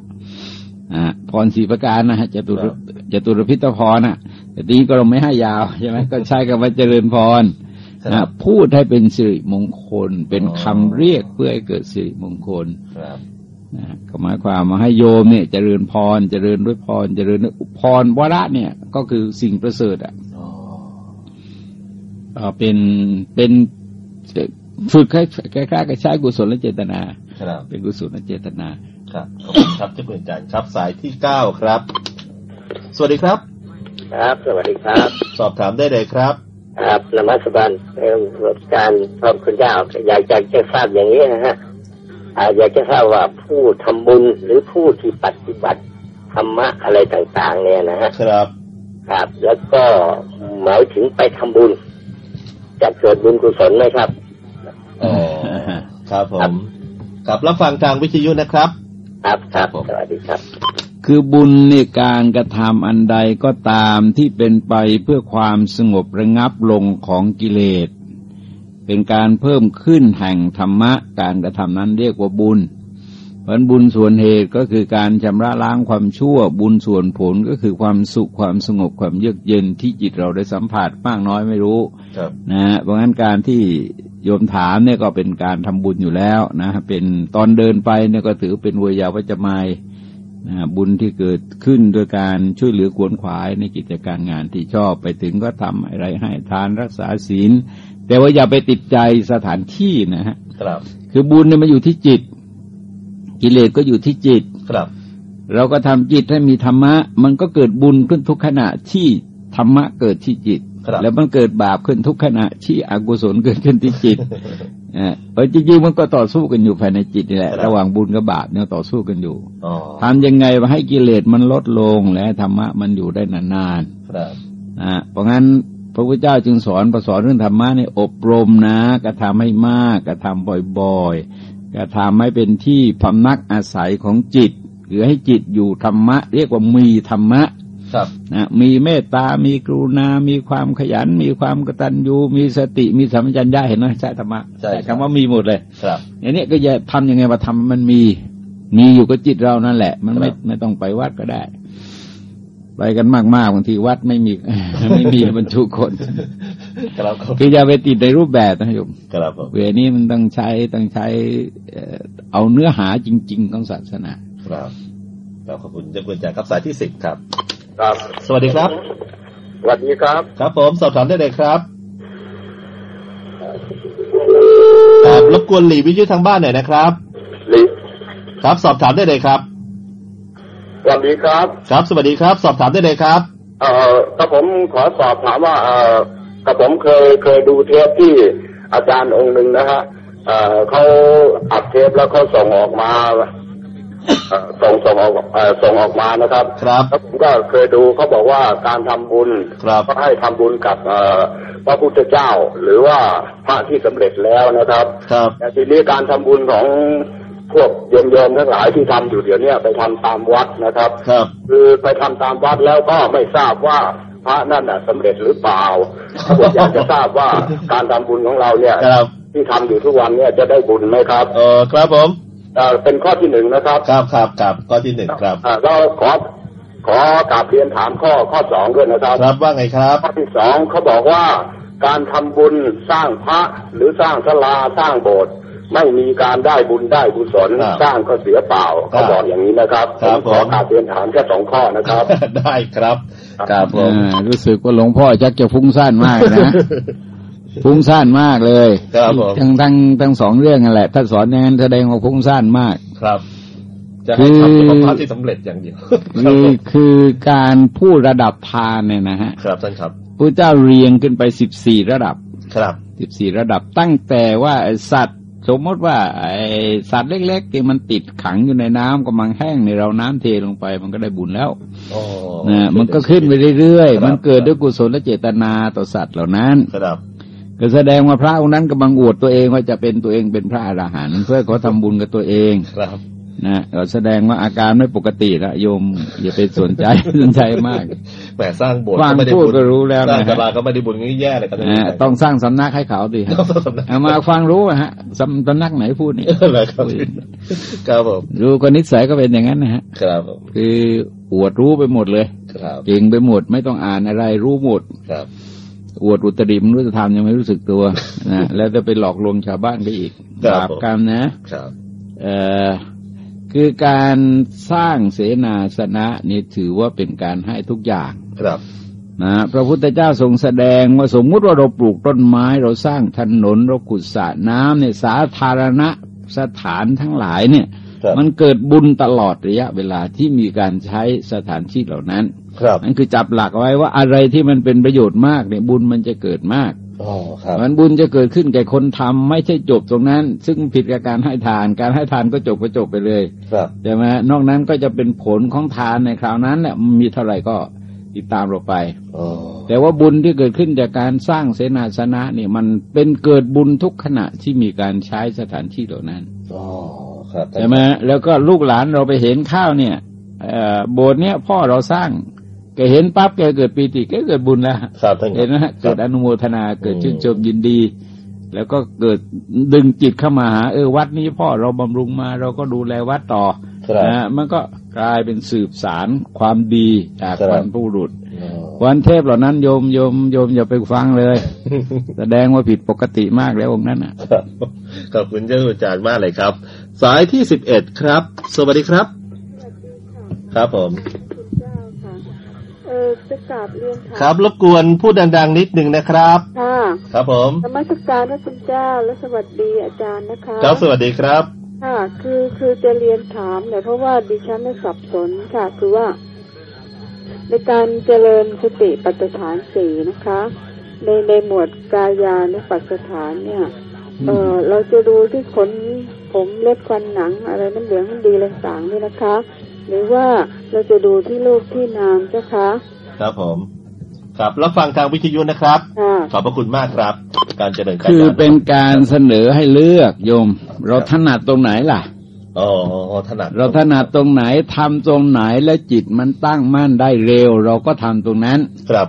Speaker 3: อ่าพรสี่ประการนะฮะจตุรจตุรพิทพรนะแต่ทีนี้ก็เราไม่ให้ยาวใช่ไหมก็ใช้คำว่าเจริญพร
Speaker 1: ครับ
Speaker 3: นะพูดให้เป็นสิริมงคล เป็นคำเรียกเพื่อให้เกิดสิริมงคล
Speaker 1: ครับ
Speaker 3: นะก็หมายความมาให้โยมเนี่ยจเจริญพรจเจริญด้วยพรจเจริญด้วยพรวระเนี่ย ก็คือสิ่งประเสริฐอะ
Speaker 1: อ๋อ
Speaker 3: เอ่อเป็นเป็นฝึกให้คล้ายๆกับใช้กุศลเจตนา
Speaker 1: ครับ
Speaker 3: เป็นกุศลเจตนา
Speaker 1: ครับขอบคุณครับเจ้าคุณอาจารย์ครับสายที่เก้าครับ สวัสดีครับ
Speaker 7: ครับ สวัสดีครับ
Speaker 1: สอบถามได้เลยครับ
Speaker 7: ครับนมัสการเอ่อการพระคุณเจ้าอยากจะจะทราบอย่างนี้นะฮะ อ่าอยากจะทราบว่าผู้ทำบุญหรือผู้ที่ปฏิบัติธรรมะอะไรต่าง ๆ เนี่ยนะฮะ
Speaker 1: ครับ
Speaker 7: ครับ แล้วก็หมายถึงไปทำบุญจะเกิดบุญกุศลไหมครับ
Speaker 1: อ๋อครับผมกับรับฟังทางวิทยุนะครับ
Speaker 7: ครับครับ
Speaker 1: ผม
Speaker 7: สวัสดีครับ
Speaker 3: คือบุญในการกระทำอันใดก็ตามที่เป็นไปเพื่อความสงบระงับลงของกิเลส เป็นการเพิ่มขึ้นแห่งธรรมะ การกระทำนั้นเรียกว่าบุญเพราะบุญส่วนเหตุก็คือการชำระล้างความชั่ว บุญส่วนผลก็คือความสุขความสงบความเยือกเย็นที่จิตเราได้สัมผัสมากน้อยไม่รู้
Speaker 1: ครับ
Speaker 3: นะฮะเพราะงั้นการที่โยมถามเนี่ยก็เป็นการทำบุญอยู่แล้วนะเป็นตอนเดินไปเนี่ยก็ถือเป็นวยาวัจจะไมยนะฮะบุญที่เกิดขึ้นโดยการช่วยเหลือกวนขวายในกิจการงานที่ชอบไปถึงก็ทำอะไรให้ทานรักษาศีล แต่ว่าอย่าไปติดใจสถานที่นะฮะ
Speaker 1: ครับ
Speaker 3: คือบุญเนี่ยมันอยู่ที่จิต กิเลสก็อยู่ที่จิต
Speaker 1: ครับ
Speaker 3: เราก็ทำจิตให้มีธรรมะ มันก็เกิดบุญขึ้นทุกขณะที่ธรรมะเกิดที่จิต
Speaker 1: ครับ
Speaker 3: แล้วมันเกิดบาปขึ้นทุกขณะที่อกุศลเกิดขึ้นที่จิตเออเออจริงๆมันก็ต่อสู้กันอยู่ภายในจิตนี่แหละ
Speaker 1: ครับ
Speaker 3: ระหว่างบุญกับบาปเนี่ยต่อสู้กันอยู่
Speaker 1: อ๋อ
Speaker 3: ทำยังไงมาให้กิเลสมันลดลงและธรรมะมันอยู่ได้นาน
Speaker 1: ครับ
Speaker 3: ๆนะเพราะงั้น พระพุทธเจ้าจึงสอนประสอนเรื่องธรรมะในอบรมนะกระทำให้มากกระทำบ่อยๆกระทำให้เป็นที่พำนักอาศัยของจิตคือให้จิตอยู่ธรรมะ เรียกว่ามีธรรมะ
Speaker 1: ครับ
Speaker 3: นะมีเมตตา มีกรุณา มีความขยัน มีความกตัญญู มีสติ มีสัมปชัญญะเห็นไหมใช่ธรรมะ
Speaker 1: ใช่
Speaker 3: คำว่ามีหมดเลย
Speaker 1: ครับ
Speaker 3: อันนี้ก็จะทำยังไงมาทำมันมี มีอยู่กับจิตเรานั่นแหละ มันไม่
Speaker 1: ครับ
Speaker 3: ไม่ต้องไปวัดก็ได้ ไปกันมากๆบางทีวัดไม่มีไม่มีบรรจุคน
Speaker 1: ครับครับ
Speaker 3: คืออย่าไปติดในรูปแบบนะโยม
Speaker 1: ครับผม
Speaker 3: เวลานี้มันต้องใช้ต้องใช้เอ่อเอาเนื้อหาจริง ๆ ของศาสนา
Speaker 1: ครับครับขอบคุณเจ้าคุณอาจารย์ครับสายที่สิบครับ
Speaker 8: ครับ
Speaker 1: สวัสดีครับ
Speaker 8: สวัสดีครับ
Speaker 1: ครับ ผมสอบถามได้เลยครับครับรบกวนหลีวิทยุทางบ้านหน่อยนะครับ
Speaker 8: ลิ
Speaker 1: ครับสอบถามได้เลยครับ
Speaker 8: สวัสดีครับ
Speaker 1: ครับสวัสดีครับ สอบถามได้เลยครับ
Speaker 8: เอ่อกระผมขอสอบถามว่าเอ่อกระผมเคยเคยดูเทปที่อาจารย์องค์หนึ่งนะฮะเอ่อเขาอัดเทปแล้วเขาส่งออกมาเอ่อส่งส่งออกเอ่อส่งออกมานะครับ
Speaker 1: ครับ
Speaker 8: แล้วผมก็เคยดูเขาบอกว่าการทำบุญ
Speaker 1: ครับ
Speaker 8: ก็ให้ทำบุญกับเอ่อพระพุทธเจ้า หรือว่าพระที่สำเร็จแล้วนะครับ
Speaker 1: ครับ
Speaker 8: แต่ทีนี้การทำบุญของ พวกโยมๆทั้งหลายที่ทำอยู่เดี๋ยวเนี้ยไปทำตามวัดนะครับ
Speaker 1: ครับ
Speaker 8: คือไปทำตามวัดแล้วก็ไม่ทราบว่าพระนั่นน่ะสำเร็จหรือเปล่าผมอยากจะทราบว่าการทำบุญของเราเนี่ย
Speaker 1: ครับ
Speaker 8: ที่ทำอยู่ทุกวันเนี่ยจะได้บุญไหมครับ
Speaker 1: เออครับผม
Speaker 8: เอ่อเป็นข้อที่หนึ่งนะครับ
Speaker 1: ครับครับครับข้อที่หนึ่งครับ
Speaker 8: อ่าแล้วขอขอกราบเรียนถามข้อข้อสองด้วยนะครับ
Speaker 1: ครับว่าไงครับ
Speaker 8: ข้อที่สองเขาบอกว่าการทำบุญสร้างพระหรือสร้างศาลาสร้างโบสถ์ ไม่มีการได้บุญได้กุศล
Speaker 1: ครับ
Speaker 8: สร้างก็เสียเปล่า
Speaker 1: ครั
Speaker 8: เขา
Speaker 1: บ
Speaker 8: บอกอย่างนี้นะครับ
Speaker 1: ครับ
Speaker 8: ผมขอ
Speaker 1: ผม
Speaker 8: กราบเรียนถามแค่สองข้อนะครับ
Speaker 1: ได้ครับครับผม
Speaker 3: อ่ารู้สึกว่าหลวงพ่อชักจะฟุ้งซ่านมากนะฟุ้งซ่านมากเลย
Speaker 1: ครับผม
Speaker 3: ทั้งทั้งทั้งสองเรื่องนั่นแหละ ถ้าสอนอย่างนั้นแสดงว่าฟุ้งซ่านมาก
Speaker 1: ครับ จะให้ทำเฉพาะพระที่สำเร็จอย่างเดียวครับ
Speaker 3: คือ
Speaker 1: ผม
Speaker 3: คือการพูดระดับทานเนี่ยนะฮะ
Speaker 1: ครับท่านครับ
Speaker 3: พระเจ้าเรียงขึ้นไปสิบสี่ระดับ
Speaker 1: ครับ
Speaker 3: สิบสี่ระดับตั้งแต่ว่าไอ้สัตว์ สมมติว่าไอ้สัตว์เล็กๆที่มันติดขังอยู่ในน้ำกำลังแห้งในเราน้ำเทลงไป มันก็ได้บุญแล้ว
Speaker 1: โอ้
Speaker 3: นะมันก็ขึ้นไปเรื่อย
Speaker 1: ครับ
Speaker 3: ๆมันเกิดด้วยกุศลและเจตนาต่อสัตว์เหล่านั้น
Speaker 1: ครับ
Speaker 3: ก็แสดงว่าพระองค์นั้นกำลังอวดตัวเองว่าจะเป็นตัวเองเป็นพระอรหันต์เพื่อเขาทำบุญกับตัวเอง
Speaker 1: ครับ
Speaker 3: นะก็แสดงว่าอาการไม่ปกติละโยม อย่าไปสนใจสนใจมาก
Speaker 1: แหมสร้างโบสถ์
Speaker 3: ฟัง
Speaker 1: ก็ไม่ได้
Speaker 3: พูด
Speaker 1: บุญ
Speaker 3: ก็รู้แล้ว
Speaker 1: สร้าง
Speaker 3: นะ
Speaker 1: ศา
Speaker 3: ฮะ
Speaker 1: ลาก็ไม่ได้บุญงี้แย่เลยครับ
Speaker 3: อ่าต้องสร้างสำนักให้เขาดิฮะ
Speaker 1: ต้องสร้างสำนัก
Speaker 3: เอามาฟังรู้อะฮะสำสำนักไหนพูดนี่
Speaker 1: อะไรครับครับผม
Speaker 3: รู้ก็นิสัยก็เป็นอย่างนั้นนะฮะ
Speaker 1: ครับผม
Speaker 3: คืออวดรู้ไปหมดเลย
Speaker 1: ครับ
Speaker 3: เก่งไปหมดไม่ต้องอ่านอะไรรู้หมด
Speaker 1: ครับ
Speaker 3: อวดอุตริมรู้จะทำยังไม่รู้สึกตัวนะแล้วจะไปหลอกลวงชาวบ้านไปอีก
Speaker 1: ครับ
Speaker 3: บาป
Speaker 1: ผม
Speaker 3: กรรมนะ
Speaker 1: ครับ
Speaker 3: เอ่อ คือการสร้างเสนาสนะนี่ถือว่าเป็นการให้ทุกอย่าง
Speaker 1: ครับ
Speaker 3: นะพระพุทธเจ้าทรงแสดงว่าสมมุติว่าเราปลูกต้นไม้ เราสร้างถนนเราขุดสระน้ำเนี่ยสาธารณะสถานทั้งหลายเนี่ย
Speaker 1: ครับ
Speaker 3: มันเกิดบุญตลอดระยะเวลาที่มีการใช้สถานที่เหล่านั้น
Speaker 1: ครับ
Speaker 3: นั่นคือจับหลักไว้ว่าอะไรที่มันเป็นประโยชน์มากเนี่ยบุญมันจะเกิดมาก
Speaker 1: อ๋อครับ
Speaker 3: มันบุญจะเกิดขึ้นแก่คนทำไม่ใช่จบตรงนั้น ซึ่งผิดกับการให้ทาน การให้ทานก็จบก็จบไปเลย
Speaker 1: ครับ
Speaker 3: ใช่ไหมนอกนั้นก็จะเป็นผลของทานในคราวนั้นเนี่ยมีเท่าไหร่ก็ติดตามเราไป
Speaker 1: อ๋อ
Speaker 3: แต่ว่าบุญที่เกิดขึ้นจากการสร้างเสนาสนะเนี่ยมันเป็นเกิดบุญทุกขณะที่มีการใช้สถานที่เหล่านั้น
Speaker 1: อ๋อครับ
Speaker 3: ใช่ไหมแล้วก็ลูกหลานเราไปเห็นข้าวเนี่ยเอ่อโบสถ์เนี่ยพ่อเราสร้าง แกเห็นปั๊บแกเกิดปีติแกเกิดบุญแล้ว
Speaker 1: ครับท่าน
Speaker 3: เห็นไหมฮะเกิดอนุโมทนาเกิด
Speaker 1: อืม
Speaker 3: ชื่นชมยินดี แล้วก็เกิดดึงจิตเข้ามาหาเออวัดนี้พ่อเราบำรุงมา เราก็ดูแลวัดต่อ
Speaker 1: ครับ
Speaker 3: นะฮะมันก็กลายเป็นสืบสารความดีจาก
Speaker 1: ครับ
Speaker 3: บรรพบุรุษ
Speaker 1: อ๋อ
Speaker 3: วันเทพเหล่านั้นโยมโยมโยมอย่าไปฟังเลย แสดงว่าผิดปกติมากแล้วองค์นั้นอะ
Speaker 1: ครับขอบคุณเจ้าอาจารย์มากเลยครับ สายที่สิบเอ็ดครับ สวัสดีครับ ครับผม
Speaker 9: คุณเจ้าค่ะเออจะกราบเรียนถาม
Speaker 1: ครับรบกวนพูดดัง ๆ นิดหนึ่งนะครับ
Speaker 9: ค่ะ
Speaker 1: ครับผม
Speaker 9: นมัสการพระคุณเจ้าและสวัสดีอาจารย์นะคะ
Speaker 1: ครับสวัสดีครับ
Speaker 9: ค่ะ คือคือจะเรียนถามเนี่ยเพราะว่าดิฉันได้สับสนค่ะ คือว่า ในการเจริญสติปัฏฐานสี่นะคะ ในในหมวดกายานุปัสสถานเนี่ย เออเราจะดูที่ขนผมเล็บฟันหนังอะไรน้ำเหลืองน้ำดีอะไรต่างๆนี่นะคะ หรือว่า เราจะดูที่รูปที่นามเจ้าคะ
Speaker 1: ครับผม ครับรับฟังทางวิทยุนะครับ
Speaker 9: ค่ะ
Speaker 1: ขอบพระคุณมากครับ การเจริญการ
Speaker 3: คือ
Speaker 1: งาน
Speaker 3: เป็นการเสนอให้เลือกโยม เราถนัดตรงไหนล่ะ
Speaker 1: อ๋อถนัด
Speaker 3: เราถนัดตรงไหนทำตรงไหนแล้วจิตมันตั้งมั่นได้เร็ว เราก็ทำตรงนั้น
Speaker 1: ครับ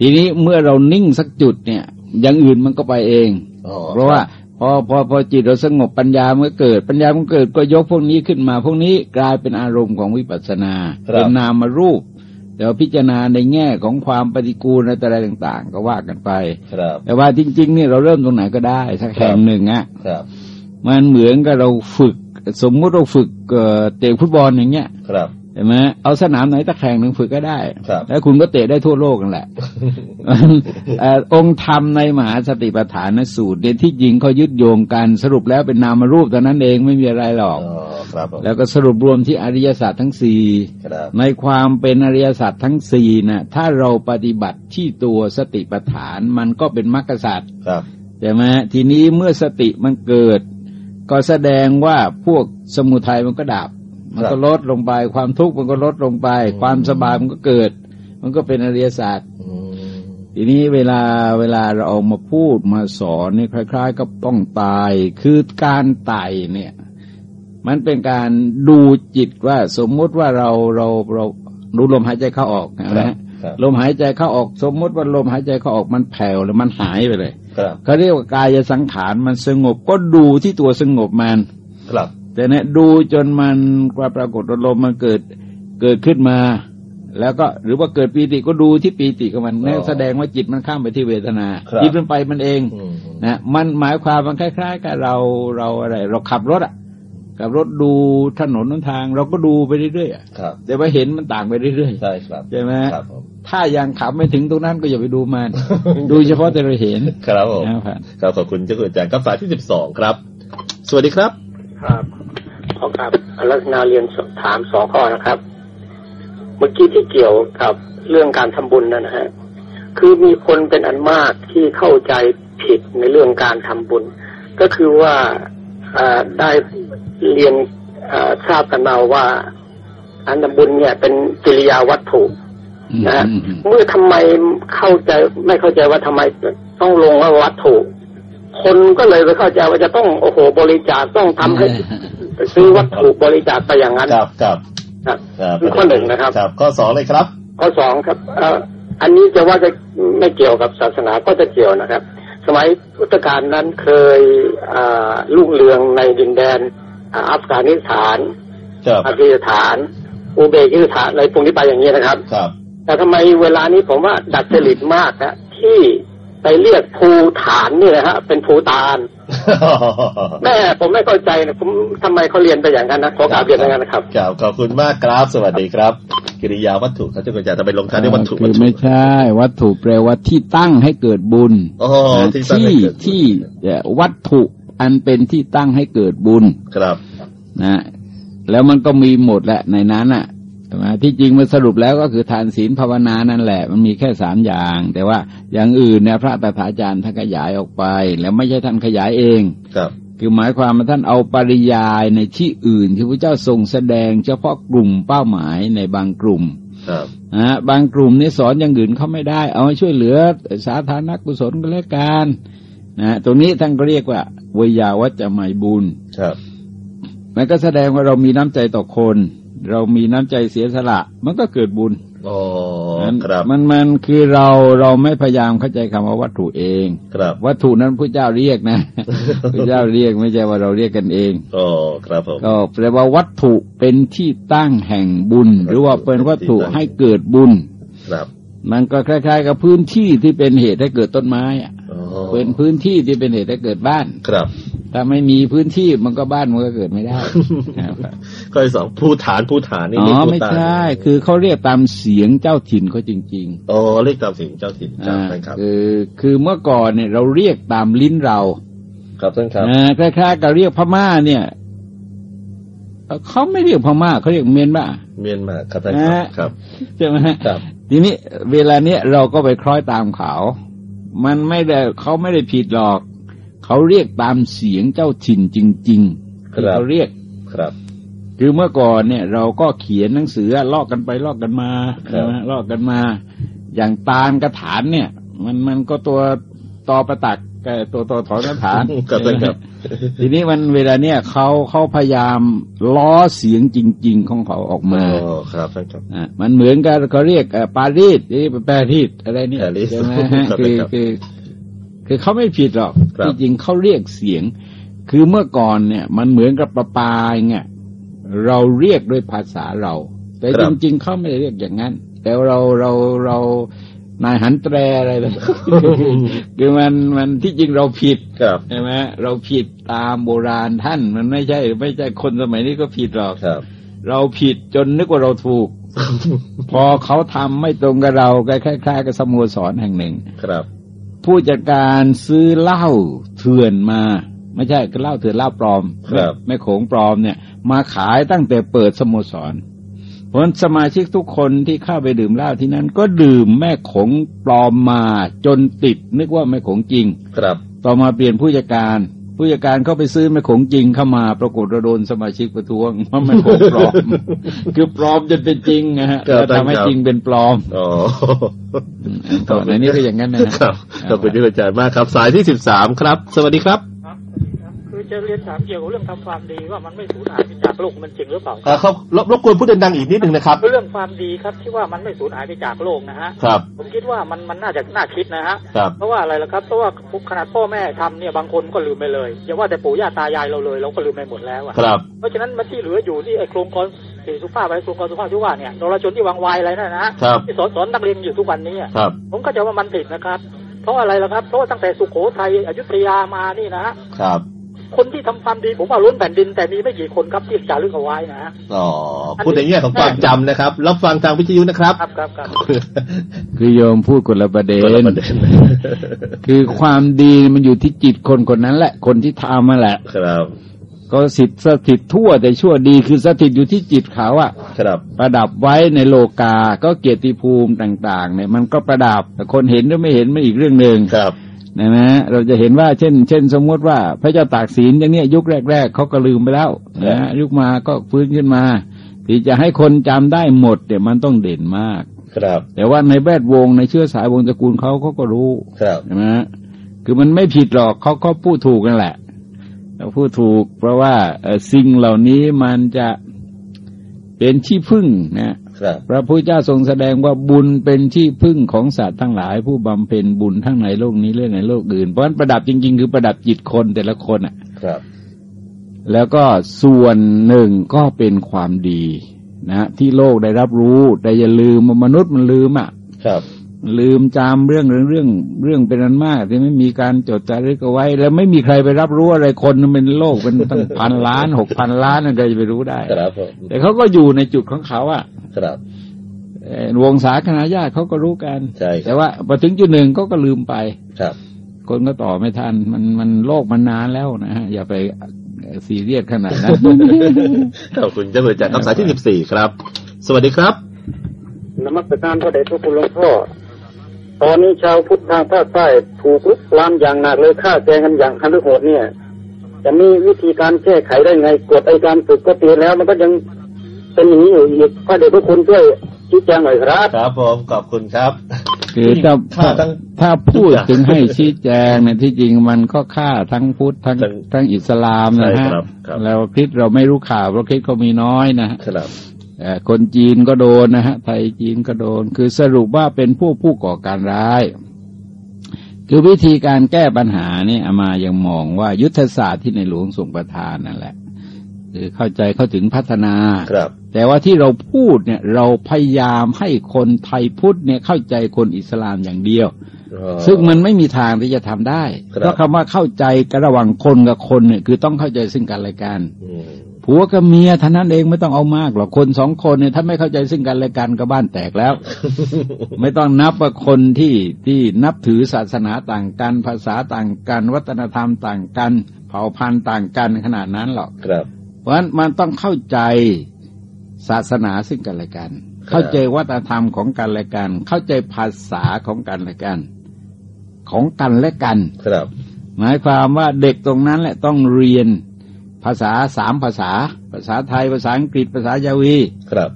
Speaker 3: ทีนี้เมื่อเรานิ่งสักจุดเนี่ย อย่างอื่นมันก็ไปเอง
Speaker 1: อ๋อ
Speaker 3: เพราะว่า พอพอพอจิตเราสงบปัญญาเมื่อเกิด ปัญญาเมื่อเกิดก็ยกพวกนี้ขึ้นมา พวกนี้กลายเป็นอารมณ์ของวิปัสสนาเป็นนามรูปแต่ว่าพิจารณาในแง่ของความปฏิกูลอะไรต่าง ๆ ก็ว่ากันไป
Speaker 1: ครับ
Speaker 3: แต่ว่าจริง ๆ นี่เราเริ่มตรงไหนก็ได้สักแห่งหนึ่งอะ
Speaker 1: ครับ
Speaker 3: มันเหมือนกับเราฝึก สมมุติเราฝึกเอ่อเตะฟุตบอลอย่างเงี้ย
Speaker 1: ครับ
Speaker 3: ใช่ไหมเอาสนามไหนตะแข่งหนึ่งฝึกก็ได้
Speaker 1: ครับ
Speaker 3: แล้วคุณก็เตะได้ทั่วโลกนั่นแหละเอ่อองค์ธรรมในมหาสติปัฏฐานสูตรเนี่ยที่จริงเขายึดโยงกันสรุปแล้วเป็นนามรูปเท่านั้นเองไม่มีอะไรหรอก
Speaker 1: อ๋อครับผม
Speaker 3: แล้วก็สรุปรวมที่อริยสัจทั้งสี่
Speaker 1: ครับ
Speaker 3: ในความเป็นอริยสัจทั้งสี่นะถ้าเราปฏิบัติที่ตัวสติปัฏฐานมันก็เป็นมรรคสัจ
Speaker 1: ครับ
Speaker 3: ใช่ไหมทีนี้เมื่อสติมันเกิด ก็แสดงว่าพวกสมุทัยมันก็ดับ มันก็ลดลงไป ความทุกข์มันก็ลดลงไป ความสบายมันก็เกิด มันก็เป็นอริยสัจ
Speaker 1: อืม
Speaker 3: ทีนี้เวลาเวลาเราเอามาพูดมาสอนนี่คล้าย ๆ ก็ต้องตายคือการไต่เนี่ย มันเป็นการดูจิตว่า สมมุติว่าเราเราเราดูลมหายใจเข้าออกนะฮะ
Speaker 1: ครับ
Speaker 3: ลมหายใจเข้าออกสมมุติว่าลมหายใจเข้าออกมันแผ่วหรือมันหายไปเลย
Speaker 1: ครับ
Speaker 3: เขาเรียกว่ากายสังขารมันสงบก็ดูที่ตัวสงบมัน
Speaker 1: ครับ
Speaker 3: แต่เนี่ยดูจนมันปรากฏว่าลมมันเกิดเกิดขึ้นมา แล้วก็หรือว่าเกิดปีติก็ดูที่ปีติของมันนั่นแสดงว่าจิตมันข้ามไปที่เวทนา
Speaker 1: ครับ
Speaker 3: จิตมันไปมันเอง
Speaker 1: อืม
Speaker 3: นะมันหมายความมันคล้าย ๆ กับเราเราอะไร เราขับรถอะขับรถดูถนนหนทาง เราก็ดูไปเรื่อยๆอะ
Speaker 1: ครับ
Speaker 3: แต่ว่าเห็นมันต่างไปเรื่อย
Speaker 1: ใช่ครับ
Speaker 3: ๆใช่ไหม
Speaker 1: ครับผม
Speaker 3: ถ้ายังขับไม่ถึงตรงนั้นก็อย่าไปดูมัน ดูเฉพาะแต่เราเห็น
Speaker 1: ครับผม
Speaker 3: นะครับ
Speaker 1: ครับขอบคุณเจ้าคุณอาจารย์ครับสายที่สิบสองครับ สวัสดีครับ
Speaker 6: ครับขอครับลักษณะเรียนถามสองข้อนะครับ เมื่อกี้ที่เกี่ยวกับเรื่องการทำบุญนั่นนะฮะคือมีคนเป็นอันมากที่เข้าใจผิดในเรื่องการทำบุญ ก็คือว่าอ่าได้เรียนอ่าทราบกันมาว่าการทำบุญเนี่ยเป็นกิริยาวัตถุนะฮะ
Speaker 3: อืมอืม
Speaker 6: เมื่อทำไมเข้าใจไม่เข้าใจว่าทำไมต้องลงว่าวัตถุ คนก็เลยไปเข้าใจว่าจะต้องโอ้โหบริจาคต้องทำให้ซื้อวัตถุบริจาคไปอย่างนั้น
Speaker 1: ครับครับ
Speaker 6: ครับ
Speaker 1: ครับ
Speaker 6: คือข้อหนึ่งนะครับ
Speaker 1: ครับข้อสองเลยครับ
Speaker 6: ข้อสองครับเอ่ออันนี้จะว่าจะไม่เกี่ยวกับศาสนาก็จะเกี่ยวนะครับ สมัยพุทธกาลนั้นเคยอ่ารุ่งเรืองในดินแดนอ่าอัฟกานิสถาน
Speaker 1: ครับ
Speaker 6: ปากีสถาน อุเบกิสถานอะไรพวกนี้ไปอย่างนี้นะครับ
Speaker 1: ครับ
Speaker 6: แต่ทำไมเวลานี้ผมว่าดัดจริตมากนะที่
Speaker 10: ไปเรียกภูฐานนี่นะฮะ เป็นภูตานแม่ผมไม่เข้าใจนะผมทำไมเขาเรียนไปอย่างนั้นนะขอกราบเรียนอย่างนั้นนะครับ
Speaker 1: ครับขอบคุณมากครับ สวัสดีครับ กิริยาวัตถุเขาจะกระจายแต่ไปลงท้ายด้วยวัตถุ
Speaker 3: คื
Speaker 1: วั
Speaker 3: อ
Speaker 1: ตถุ
Speaker 3: ไม่ใช่ วัตถุแปลว่าที่ตั้งให้เกิดบุญ
Speaker 1: อ๋อ
Speaker 3: นะ
Speaker 1: ที่ตั้งให้
Speaker 3: ที่
Speaker 1: เกิดบุญ
Speaker 3: ที่เอ่อวัตถุอันเป็นที่ตั้งให้เกิดบุญ
Speaker 1: ครับ
Speaker 3: นะแล้วมันก็มีหมดแหละในนั้นอะ ใช่ไหมที่จริงมันสรุปแล้วก็คือทานศีลภาวนานั่นแหละ มันมีแค่สามอย่าง แต่ว่าอย่างอื่นเนี่ยพระตถาจารย์ท่านขยายออกไป แล้วไม่ใช่ท่านขยายเอง
Speaker 1: ครับ
Speaker 3: คือหมายความว่าท่านเอาปริยายในที่อื่นที่พระเจ้าทรงแสดง เฉพาะกลุ่มเป้าหมายในบางกลุ่ม
Speaker 1: ครับ
Speaker 3: นะฮะบางกลุ่มนี่สอนอย่างอื่นเขาไม่ได้ เอามาช่วยเหลือสาธารณกุศลก็แล้วกันนะตรงนี้ท่านก็เรียกว่าวยาวัจจะไมยบุญ
Speaker 1: ครับ
Speaker 3: มันก็แสดงว่าเรามีน้ำใจต่อคน เรามีน้ำใจเสียสละ มันก็เกิดบุญ
Speaker 1: อ๋อ
Speaker 3: นั้น
Speaker 1: ครับ
Speaker 3: มันมันคือเราเราไม่พยายามเข้าใจคำว่าวัตถุเอง
Speaker 1: ครับ
Speaker 3: วัตถุนั้นพระเจ้าเรียกนะพระเจ้าเรียกไม่ใช่ว่าเราเรียกกันเอง
Speaker 1: อ๋อครับผม
Speaker 3: ก็แปลว่าวัตถุเป็นที่ตั้งแห่งบุญ หรือว่าเป็นวัตถุให้เกิดบุญ
Speaker 1: ครับ
Speaker 3: มันก็คล้าย ๆ กับพื้นที่ที่เป็นเหตุให้เกิดต้นไม้อะ
Speaker 1: อ๋อ
Speaker 3: เป็นพื้นที่ที่เป็นเหตุให้เกิดบ้าน
Speaker 1: ครับ
Speaker 3: ถ้าไม่มีพื้นที่มันก็บ้านมันก็เกิดไม่ได้
Speaker 1: ข้อที่สองผู้ฐานผู้ฐานนี่
Speaker 3: อ๋
Speaker 1: เรียก
Speaker 3: อ
Speaker 1: ผู้
Speaker 3: ไม่
Speaker 1: ฐาน
Speaker 3: ใช่ คือเขาเรียกตามเสียงเจ้าถิ่นเขาจริง
Speaker 1: อ๋อเรียกตามสิ่งเจ้าถิ่น
Speaker 3: ๆ
Speaker 1: ครับ
Speaker 3: อ่า
Speaker 1: ท่านครับ
Speaker 3: คือคือเมื่อก่อนเนี่ย เราเรียกตามลิ้นเรา
Speaker 1: ครับท่านครับ
Speaker 3: อ่าคล้ายๆกับเรียกพม่าเนี่ยเอ่อเขาไม่เรียกพม่าเขาเรียกเมียนมา
Speaker 1: เมียนมาครับท่านครับ
Speaker 3: อ่า
Speaker 1: ครับ
Speaker 3: ใช่ไหม
Speaker 1: ครับ
Speaker 3: ทีนี้เวลาเนี้ยเราก็ไปคล้อยตามเขา มันไม่ได้เขาไม่ได้ผิดหรอก เขาเรียกตามเสียงเจ้าถิ่นจริงๆที่เขาเรียก
Speaker 1: ครับ
Speaker 3: คือเมื่อก่อนเนี่ย เราก็เขียนหนังสือลอกกันไปลอกกันมา
Speaker 1: ครับ
Speaker 3: นะลอกกันมา อย่างตาลกระถานเนี่ย มันมันก็ตัวตอประตักกับตัวตัวถอนกระถาน
Speaker 1: ครับท่านครับ
Speaker 3: ทีนี้มันเวลาเนี่ยเขาเขาพยายามล้อเสียงจริง ๆ ของเขาออก
Speaker 1: อ๋
Speaker 3: มา
Speaker 1: อครับท่านครับ
Speaker 3: อะมันเหมือนกันเขาเรียกเอ่อปารีสนี่ปารีสอะไรเนี่ย
Speaker 1: ปารีส
Speaker 3: ใช่ไหมฮะ
Speaker 1: ครับ
Speaker 3: คือ
Speaker 1: ครับ
Speaker 3: คือ คือเขาไม่ผิดหรอก
Speaker 1: ครับ
Speaker 3: ที่จริงเขาเรียกเสียง คือเมื่อก่อนเนี่ย มันเหมือนกับประปาเงี้ยเราเรียกด้วยภาษาเรา แต่จริง ๆเขาไม่ได้เรียกอย่างนั้น แต่เราเราเรานายหันแตรอะไรเลยคือมันมันที่จริงเราผิด
Speaker 1: ครับ
Speaker 3: ใช่ไหมเราผิดตามโบราณท่าน มันไม่ใช่ ไม่ใช่คนสมัยนี้ก็ผิดหรอก
Speaker 1: ครับ
Speaker 3: เราผิดจนนึกว่าเราถูก พอเขาทำไม่ตรงกับเราก็คล้ายๆกับสโมสรแห่งหนึ่ง
Speaker 1: ครับ
Speaker 3: ผู้จัดการซื้อเหล้าเถื่อนมา ไม่ใช่ก็เหล้าเถื่อนเหล้าปลอม
Speaker 1: ครับ
Speaker 3: แม่โขงปลอมเนี่ย มาขายตั้งแต่เปิดสโมสร เพราะฉะนั้นสมาชิกทุกคนที่เข้าไปดื่มเหล้าที่นั่นก็ดื่มแม่โขงปลอมมาจนติดนึกว่าแม่โขงจริง
Speaker 1: ครับ
Speaker 3: ต่อมาเปลี่ยนผู้จัดการ ผู้จัดการเขาไปซื้อแม่โขงจริงเข้ามาปรากฏเราโดนสมาชิกประท้วงว่าแม่โขงปลอม คือปลอมจนเป็นจริงนะฮะ
Speaker 1: ครับ
Speaker 3: แล้วทำให้
Speaker 1: ครับ
Speaker 3: จริงเป็นปลอม
Speaker 1: อ๋อ
Speaker 3: ตอนนี้ก็อย่างนั้นนะฮะ
Speaker 1: ครับขอบคุณที่เข้าใจมากครับ สายที่สิบสามครับ สวัสดีครับ
Speaker 4: คือ จะเรียนถามเกี่ยวกับเรื่องทำความดีว่ามันไม่สูญหายไปจากโลกมันจริงหรือเปล่า
Speaker 1: อ่าเขารบรบกวนพูดดังๆอีกนิดหนึ่งนะครับ
Speaker 4: เรื่องความดีครับที่ว่ามันไม่สูญหายไปจากโลกนะฮะ
Speaker 1: ครับ
Speaker 4: ผมคิดว่ามันมันน่าจะน่าคิดนะฮะ
Speaker 1: ครับ
Speaker 4: เพราะว่าอะไรล่ะครับเพราะว่าขนาดพ่อแม่ทำเนี่ยบางคนก็ลืมไปเลยอย่าว่าแต่ปู่ย่าตายายเราเลยเราก็ลืมไปหมดแล้วอะ
Speaker 1: ครับ
Speaker 4: เพราะฉะนั้นมันที่เหลืออยู่ที่ไอ้โครงกรสีสุภาพอะไรโครงกรสุภาพที่ว่าเนี่ยนรชนที่วางไวายอะไรนั่นนะฮะ
Speaker 1: ครับ
Speaker 4: ที่สอนสอนนักเรียนอยู่ทุกวันนี้อะ
Speaker 1: ครับ
Speaker 4: ผมก็จะว่ามันผิดนะครับเพราะอะไรล่ะครับ เพราะว่าตั้งแต่สุโขทัยอยุธยามานี่นะฮะ
Speaker 1: ครับ
Speaker 4: คนที่ทำความดีผมว่าล้นแผ่นดินแต่มีไม่กี่คนครับที่จารึกเอาไว้นะฮะ
Speaker 1: อ๋อพูดในแง่ของความจำนะครับรับฟังทางวิทยุนะครับ
Speaker 4: ครับครับครับ
Speaker 3: คือโยมพูดคนละประเด็
Speaker 1: คนละ
Speaker 3: น
Speaker 1: ประเด็น
Speaker 3: คือความดีมันอยู่ที่จิตคนคนนั้นแหละ คนที่ทำมาแหละ
Speaker 1: ครับ
Speaker 3: ก็สิทธิ์สถิตทั่วแต่ชั่วดีคือสถิตอยู่ที่จิตเขาอะ
Speaker 1: ครับ
Speaker 3: ประดับไว้ในโลกา ก็เกียรติภูมิต่าง ๆ เนี่ย มันก็ประดับแต่คนเห็นหรือไม่เห็นมันอีกเรื่องหนึ่ง
Speaker 1: ครับ
Speaker 3: นะนะเราจะเห็นว่าเช่น เช่น สมมติว่า พระเจ้าตากสินอย่างเนี้ยยุคแรก ๆเขาก็ลืมไปแล้วนะยุคมาก็ฟื้นขึ้นมา ที่จะให้คนจำได้หมดเนี่ยมันต้องเด่นมาก
Speaker 1: ครับ
Speaker 3: แต่ว่าในแวดวงในเชื้อสายวงศ์ตระกูลเขาเขาก็รู้
Speaker 1: ครับ
Speaker 3: ใช่ไหมคือมันไม่ผิดหรอกเขาเขาพูดถูกกันแหละเขาพูดถูก เพราะว่าเอ่อสิ่งเหล่านี้มันจะเป็นที่พึ่งนะ
Speaker 1: ครับ
Speaker 3: พระพุทธเจ้าทรงแสดงว่าบุญเป็นที่พึ่งของสัตว์ทั้งหลาย ผู้บำเพ็ญบุญทั้งในโลกนี้และในโลกอื่น เพราะฉะนั้นประดับจริง ๆ คือประดับจิตคนแต่ละคนอะ
Speaker 1: ครับ
Speaker 3: แล้วก็ส่วนหนึ่งก็เป็นความดีนะที่โลกได้รับรู้แต่อย่าลืมว่ามนุษย์มันลืมอะ
Speaker 1: ครับ
Speaker 3: ลืมจำเรื่องเรื่องเรื่องเรื่องเป็นอันมาก ที่ไม่มีการจดจารึกเอาไว้ แล้วไม่มีใครไปรับรู้อะไรคนมันเป็นโลกเป็นตั้งพันล้านหกพันล้านอะไรจะไปรู้ได้
Speaker 1: ครับผม
Speaker 3: แต่เขาก็อยู่ในจุดของเขาอะ
Speaker 1: ครับ
Speaker 3: เอ่อวงศาคณะญาติเขาก็รู้กัน
Speaker 1: ใช่ครับ
Speaker 3: แต่ว่าพอถึงจุดหนึ่งก็ก็ลืมไป
Speaker 1: ครับ
Speaker 3: คนก็ต่อไม่ทัน มันมันโลกมันนานแล้วนะฮะอย่าไปซีเรียสขนาดนั้น
Speaker 1: ขอบคุณเจ้าหน้าที่คำสายที่สิบสี่ครับ สวัสดีครับ
Speaker 10: นมัสการพระเดชพระคุณหลวงพ่อ ตอนนี้ชาวพุทธทางภาคใต้ถูกลุกลามอย่างหนักเลยฆ่าแกงกันอย่างคันโหดเนี่ย จะมีวิธีการแก้ไขได้ไงกฎไอการฝึกก็เปลี่ยนแล้ว มันก็ยังเป็นอย่างนี้อยู่อีกพระเดชพระคุณช่วยชี้แจงหน่อยครับ
Speaker 1: ครับผมขอบคุณครับ
Speaker 3: คือถ้า
Speaker 1: ฆ่าทั้ง
Speaker 3: ถ้าพูด
Speaker 1: ทุกอย่าง
Speaker 3: ถึงให้ชี้แจงเนี่ยที่จริงมันก็ฆ่าทั้งพุทธทั้ง
Speaker 1: ทั้ง
Speaker 3: ทั้งอิสลามนะ
Speaker 1: ใช่
Speaker 3: ฮะ
Speaker 1: ครับครับ
Speaker 3: แล้วคริสต์เราไม่รู้ข่าวเพราะคริสต์ก็มีน้อยนะฮะ
Speaker 1: ครับ
Speaker 3: เอ่อคนจีนก็โดนนะฮะไทยจีนก็โดน คือสรุปว่าเป็นผู้ผู้ก่อการร้าย คือวิธีการแก้ปัญหาเนี่ยอามายังมองว่ายุทธศาสตร์ที่ในหลวงทรงประทานนั่นแหละคือเข้าใจเข้าถึงพัฒนา
Speaker 1: ครับ
Speaker 3: แต่ว่าที่เราพูดเนี่ย เราพยายามให้คนไทยพุทธเนี่ยเข้าใจคนอิสลามอย่างเดียว
Speaker 1: อ๋อ
Speaker 3: ซึ่งมันไม่มีทางที่จะทำได้
Speaker 1: ครับ
Speaker 3: เพราะคำว่าเข้าใจกันระหว่างคนกับคนเนี่ย คือต้องเข้าใจซึ่งกันและกัน
Speaker 1: อืม
Speaker 3: ผัวกับเมียเท่านั้นเองไม่ต้องเอามากหรอกคนสองคนเนี่ยถ้าไม่เข้าใจซึ่งกันและกันก็บ้านแตกแล้ว ไม่ต้องนับว่าคนที่ที่นับถือศาสนาต่างกัน ภาษาต่างกัน วัฒนธรรมต่างกัน เผ่าพันธุ์ต่างกันขนาดนั้นหรอก
Speaker 1: ครับ
Speaker 3: เพราะฉะนั้นมันต้องเข้าใจศาสนาซึ่งกันและกัน เข้าใจวัฒนธรรมของกันและกัน เข้าใจภาษาของกันและกัน ของกันและกัน
Speaker 1: ครับ
Speaker 3: หมายความว่าเด็กตรงนั้นแหละต้องเรียน ภาษาสามภาษา ภาษาไทยภาษาอังกฤษภาษายาวี
Speaker 1: ครับ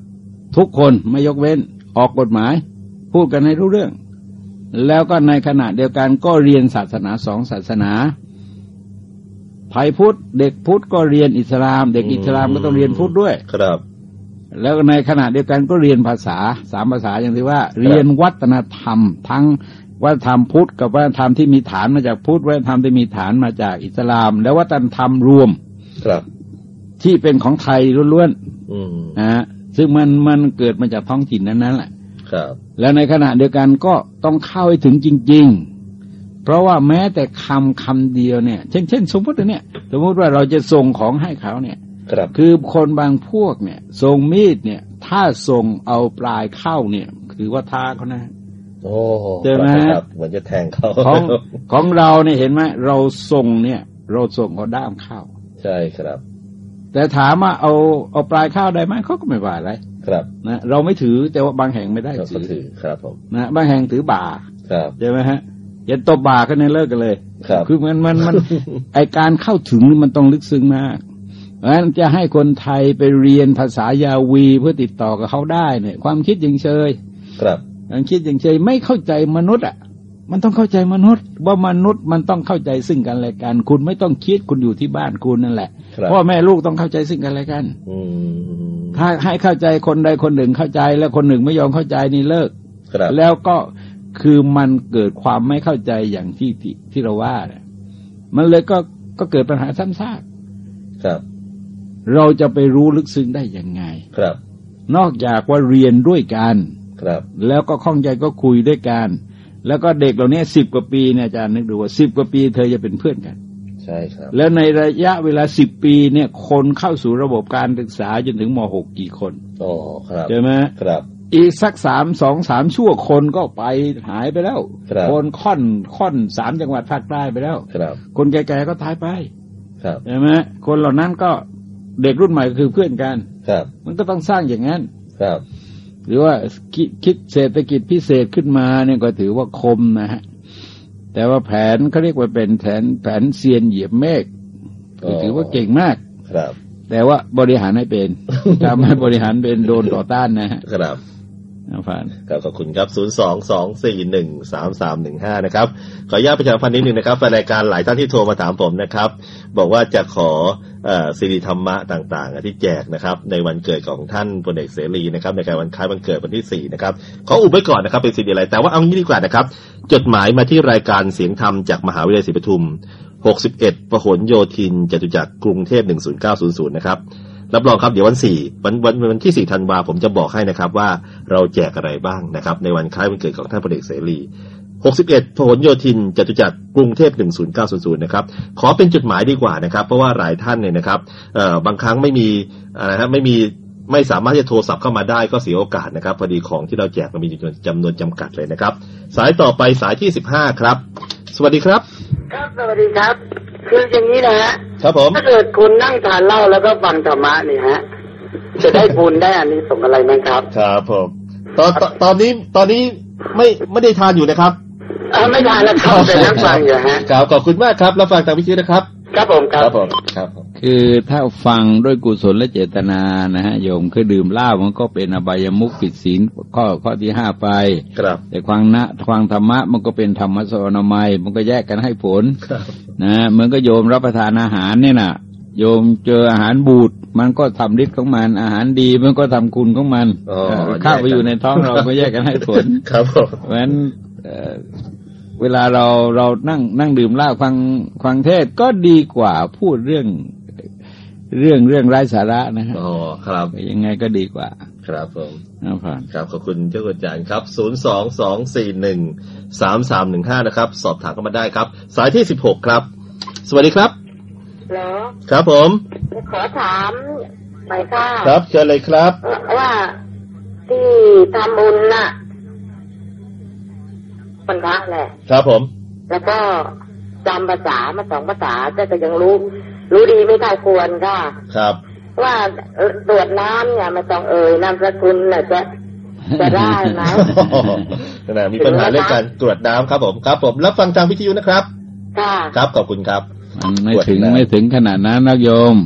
Speaker 3: ทุกคนไม่ยกเว้นออกกฎหมาย พูดกันให้รู้เรื่อง แล้วก็ในขณะเดียวกันก็เรียนศาสนาสองศาสนาไทยพุทธเด็กพุทธก็เรียนอิสลาม เด็กอิสลามก็ต้องเรียนพุทธด้วย
Speaker 1: ครับ
Speaker 3: แล้วในขณะเดียวกันก็เรียนภาษาสามภาษาอย่างที่ว่า เรียนวัฒนธรรม ทั้งวัฒนธรรมพุทธกับวัฒนธรรมที่มีฐานมาจากพุทธวัฒนธรรมที่มีฐานมาจากอิสลาม และวัฒนธรรมรวม
Speaker 1: ครับ
Speaker 3: ที่เป็นของไทยล้วน
Speaker 1: อืม
Speaker 3: ๆนะฮะซึ่งมันมันเกิดมาจากท้องถิ่นนั้นๆแหละ
Speaker 1: ครับ
Speaker 3: แล้วในขณะเดียวกันก็ต้องเข้าให้ถึงจริง ๆ เพราะว่าแม้แต่คำคำเดียวเนี่ย เช่นเช่นสมมติว่าเนี่ยสมมติว่าเราจะส่งของให้เขาเนี่ย
Speaker 1: ครับ
Speaker 3: คือคนบางพวกเนี่ยส่งมีดเนี่ย ถ้าส่งเอาปลายเข้าเนี่ย คือว่าท้าเขานะ
Speaker 1: โอ้
Speaker 3: เจอไหม
Speaker 1: ครับเหมือนจะแทงเขา
Speaker 3: ของของเราเนี่ยเห็นไหมเราส่งเนี่ย เราส่งเอาด้ามเข้า
Speaker 1: ใช่ครับ
Speaker 3: แต่ถามว่าเอาเอาปลายเข้าได้ไหมเขาก็ไม่ว่าอะไร
Speaker 1: ครับ
Speaker 3: นะเราไม่ถือแต่ว่าบางแห่งไม่ได้
Speaker 1: เขาก็
Speaker 3: ถื
Speaker 1: ถื
Speaker 3: อ
Speaker 1: อครับผม
Speaker 3: นะบางแห่งถือบ่า
Speaker 1: ครับ
Speaker 3: ใช่ไหมฮะอย่าตบบ่ากันเนี่ยเลิกกันเลย
Speaker 1: ครับ
Speaker 3: คือมันมันมันไอการเข้าถึงนี่มันต้องลึกซึ้งมากเพราะฉะนั้นจะให้คนไทยไปเรียนภาษายาวีเพื่อติดต่อกับเขาได้เนี่ย ความคิดอย่างเชย
Speaker 1: ครับ
Speaker 3: ความคิดอย่างเชยไม่เข้าใจมนุษย์อะ มันต้องเข้าใจมนุษย์ว่ามนุษย์มันต้องเข้าใจซึ่งกันและกัน คุณไม่ต้องคิดคุณอยู่ที่บ้านคุณนั่นแหละ
Speaker 1: ครับ
Speaker 3: พ่อแม่ลูกต้องเข้าใจซึ่งกันและกัน
Speaker 1: อืม
Speaker 3: ถ้าให้เข้าใจคนใดคนหนึ่งเข้าใจ แล้วคนหนึ่งไม่ยอมเข้าใจนี่เลิก
Speaker 1: ครับ
Speaker 3: แล้วก็คือมันเกิดความไม่เข้าใจอย่างที่ที่ที่เราว่าเนี่ยมันเลยก็ก็เกิดปัญหาซ้ำซาก
Speaker 1: ครับ
Speaker 3: เราจะไปรู้ลึกซึ้งได้ยังไง
Speaker 1: ครับ
Speaker 3: นอกจากว่าเรียนด้วยกัน
Speaker 1: ครับ
Speaker 3: แล้วก็ข้องใจก็คุยด้วยกัน แล้วก็เด็กเหล่านี้สิบกว่าปีเนี่ยอาจารย์นึกดูว่าสิบกว่าปี เธอจะเป็นเพื่อนกัน
Speaker 1: ใช่ครับ
Speaker 3: แล้วในระยะเวลาสิบปีเนี่ย คนเข้าสู่ระบบการศึกษาจนถึงมหกกี่คน
Speaker 1: โอ้ครับ
Speaker 3: ใช่ไหม
Speaker 1: ครับ
Speaker 3: อีกสักสามสองสามชั่วคนก็ไปหายไปแล้ว
Speaker 1: ครับ
Speaker 3: คนค่อนค่อนสามจังหวัดภาคใต้ไปแล้ว
Speaker 1: ครับ
Speaker 3: คนแก่ๆก็ตายไป
Speaker 1: ครับ
Speaker 3: ใช่ไหมคนเหล่านั้นก็เด็กรุ่นใหม่ก็คือเพื่อนกัน
Speaker 1: ครับ
Speaker 3: มันก็ต้องสร้างอย่างนั้น
Speaker 1: ครับ
Speaker 3: หรือว่าคิดคิดเศรษฐกิจพิเศษขึ้นมาเนี่ยก็ถือว่าคมนะฮะแต่ว่าแผนเขาเรียกว่าเป็นแผนแผนเซียนเหยียบเมฆ
Speaker 1: อ๋อ
Speaker 3: ถือว่าเก่งมาก
Speaker 1: ครับ
Speaker 3: แต่ว่าบริหารให้เป็นถ้าไม่บริหารเป็นโดนต่อต้านนะฮะ
Speaker 1: ครับ
Speaker 3: อาฟาน
Speaker 1: ครับขอบคุณครับ 0 2 2 4 1 3 3 1 5 นะครับ ขออนุญาตประชามพันธ์นิดหนึ่งนะครับรายการหลายท่านที่โทรมาถามผมนะครับ บอกว่าจะขอเอ่อซีดีธรรมะต่างๆ ที่แจกนะครับ ในวันเกิดของท่านพลเอกเสรีนะครับ ในการวันคล้ายวันเกิดวันที่ 4 นะครับขออุบไว้ก่อนนะครับเป็นซีดีอะไร แต่ว่าเอางี้ดีกว่านะครับ จดหมายมาที่รายการเสียงธรรมจากมหาวิทยาลัยศรีปทุม 61 ประหลโยธินจตุจักรกรุงเทพ10900 นะครับ รับรองครับเดี๋ยววันสี่วันวันวันที่สี่ธันวาผมจะบอกให้นะครับว่าเราแจกอะไรบ้างนะครับ ในวันคล้ายวันเกิดของท่านพลเอกเสรี61พหลโยธินจตุจักรกรุงเทพ10900นะครับขอเป็นจุดหมายดีกว่านะครับ เพราะว่าหลายท่านเนี่ยนะครับเอ่อบางครั้งไม่มีอะไรฮะไม่มีไม่สามารถที่จะโทรศัพท์เข้ามาได้ก็เสียโอกาสนะครับพอดีของที่เราแจกมันมีจำนวนจำนวนจำกัดเลยนะครับ สายต่อไปสายที่ 15 ครับ สวัสดีครับ
Speaker 11: ครับสวัสดีครับ คืออย่างนี้นะฮะ
Speaker 1: ครับผม
Speaker 11: ถ้าเกิดคุณนั่งทานเหล้าแล้วก็ฟังธรรมะเนี่ยฮะ จะได้บุญได้อันนี้สงส์อะไรไหมครับ
Speaker 1: ครับผมตอนตอนตอนนี้ตอนนี้ไม่ไม่ได้ทานอยู่นะครับ
Speaker 11: เออไม่ทานแล้วครับเป็นนั่งฟังอยู่ฮะ
Speaker 1: ครับขอบคุณมากครับรับฟังตามวิทยุนะครับ
Speaker 11: ครับผมครับ
Speaker 1: ผมครับผม
Speaker 3: คื อถ้าฟังด้วยกุศลและเจตนานะฮะโยมคือดื่มเหล้ามันก็เป็นอบายมุขผิดศีลข้อข้อที่ห้าไป
Speaker 1: ครับ
Speaker 3: แต่ความนะความธรรมะมันก็เป็นธรรมะสวนามัยมันก็แยกกันให้ผล
Speaker 1: ครับ
Speaker 3: นะเหมือนก็โยมรับประทานอาหารเนี่ยนะโยมเจออาหารบูดมันก็ทำฤทธิ์ของมัน อาหารดีมันก็ทำคุณของมัน
Speaker 1: อ๋อ
Speaker 3: เออเข้าไปอยู่ในท้องเราก็แยกกันให้ผล
Speaker 1: ครับผม
Speaker 3: เพราะฉะนั้นเอ่อเวลาเราเรานั่งนั่งดื่มเหล้าฟังฟังเทศน์ก็ดีกว่าพูดเรื่อง เรื่องเรื่องไร้สาระนะฮะ
Speaker 1: อ๋อครับ
Speaker 3: ยังไงก็ดีกว่า
Speaker 1: ครับผม
Speaker 3: นะผ่าน
Speaker 1: ครับขอบคุณเจ้าคุณอาจารย์ครับ0 2 2 4 1 3 3 1 5นะครับ สอบถามเข้ามาได้ครับ สายที่16ครับ สวัสดีครับ
Speaker 12: เหรอ
Speaker 1: ครับผม
Speaker 12: ขอถามหน่อยค่ะ
Speaker 1: ครับเชิญเลยครับ
Speaker 12: ว่าที่ทำบุญน่ะปัญหาแหละ
Speaker 1: ครับผม
Speaker 12: แล้วก็จำภาษามาสองภาษาแต่ก็ยังรู้ รู้ดีไม่เท่าควรค่ะ
Speaker 1: ครับ
Speaker 12: ว่าเอ่อตรวจน้ำเนี่ยไม่ต้องเอ่ยนามสกุลน่ะจะจะได้ไหม
Speaker 1: นะมีปัญหาเรื่องการตรวจน้ำครับผมครับ ผมรับฟังทางวิทยุนะครับ
Speaker 12: ค่ะ
Speaker 1: ครับขอบคุณครับ
Speaker 3: มันไม่
Speaker 1: ตรวจ
Speaker 3: ถึง
Speaker 1: น้ำ
Speaker 3: ไม่ถึงขนาดนั้นนะโยม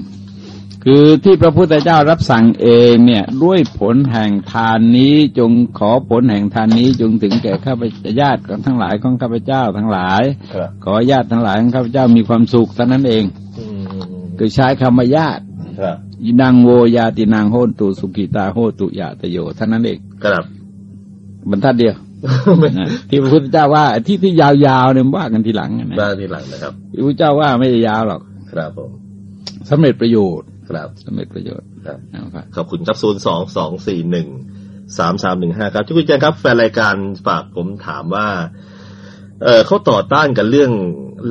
Speaker 3: คือที่พระพุทธเจ้ารับสั่งเองเนี่ย ด้วยผลแห่งทานนี้จงขอผลแห่งทานนี้จงถึงแก่ข้าพเจ้าญาติของทั้งหลายของข้าพเจ้าทั้งหลาย
Speaker 1: ครับ
Speaker 3: ขอญาติทั้งหลายของข้าพเจ้ามีความสุขเท่านั้นเอง
Speaker 1: อืม
Speaker 3: คือใช้คำว่าญาติ
Speaker 1: ครับ
Speaker 3: ยินังโวยาตินางโหนตุสุกิตาโหตุยาตโยเท่านั้นเอง
Speaker 1: ครับ
Speaker 3: บรรทัดเดียวนะที่พระพุทธเจ้าว่าที่ที่ยาวๆเนี่ยว่ากันทีหลังนะ
Speaker 1: บ้านที่หลังนะครับ
Speaker 3: พระพุทธเจ้าว่าไม่ได้ยาวหรอก
Speaker 1: ครับผม
Speaker 3: สำเร็จประโยชน์
Speaker 1: ครับ
Speaker 3: สำเร็จประโยชน์
Speaker 1: ครับ
Speaker 3: นะครับ
Speaker 1: ขอบคุณครับ0 2 2 4 1 3 3 1 5ครับที่คุณอาจารย์ครับแฟนรายการฝากผมถามว่า เออเขาต่อต้านกันเรื่อง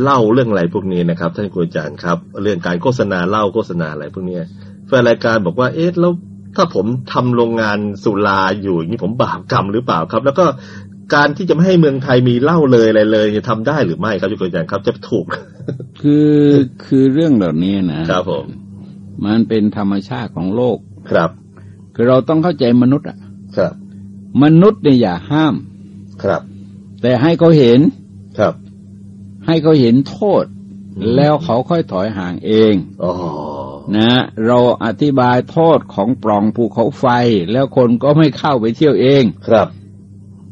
Speaker 1: เหล้าเรื่องอะไรพวกนี้นะครับ ท่านครูอาจารย์ครับ เรื่องการโฆษณาเหล้าโฆษณาอะไรพวกเนี้ยแฟนรายการบอกว่าเอ๊ะแล้วถ้าผมทำโรงงานสุราอยู่อย่างนี้ผมบาปกรรมหรือเปล่าครับ แล้วก็การที่จะไม่ให้เมืองไทยมีเหล้าเลยอะไรเลยจะทำได้หรือไม่ครับท่านครูอาจารย์ครับจะถูก
Speaker 3: คือคือเรื่องเหล่านี้นะ
Speaker 1: ครับผม
Speaker 3: มันเป็นธรรมชาติของโลก
Speaker 1: ครับ
Speaker 3: คือเราต้องเข้าใจมนุษย์อะ
Speaker 1: ครับ
Speaker 3: มนุษย์เนี่ยอย่าห้าม
Speaker 1: ครับ
Speaker 3: แต่ให้เขาเห็น
Speaker 1: ครับ
Speaker 3: ให้เขาเห็นโทษ แล้วเขาค่อยถอยห่างเอง
Speaker 1: อ๋อ
Speaker 3: นะ เราอธิบายโทษของปล่องภูเขาไฟ แล้วคนก็ไม่เข้าไปเที่ยวเอง
Speaker 1: ครับ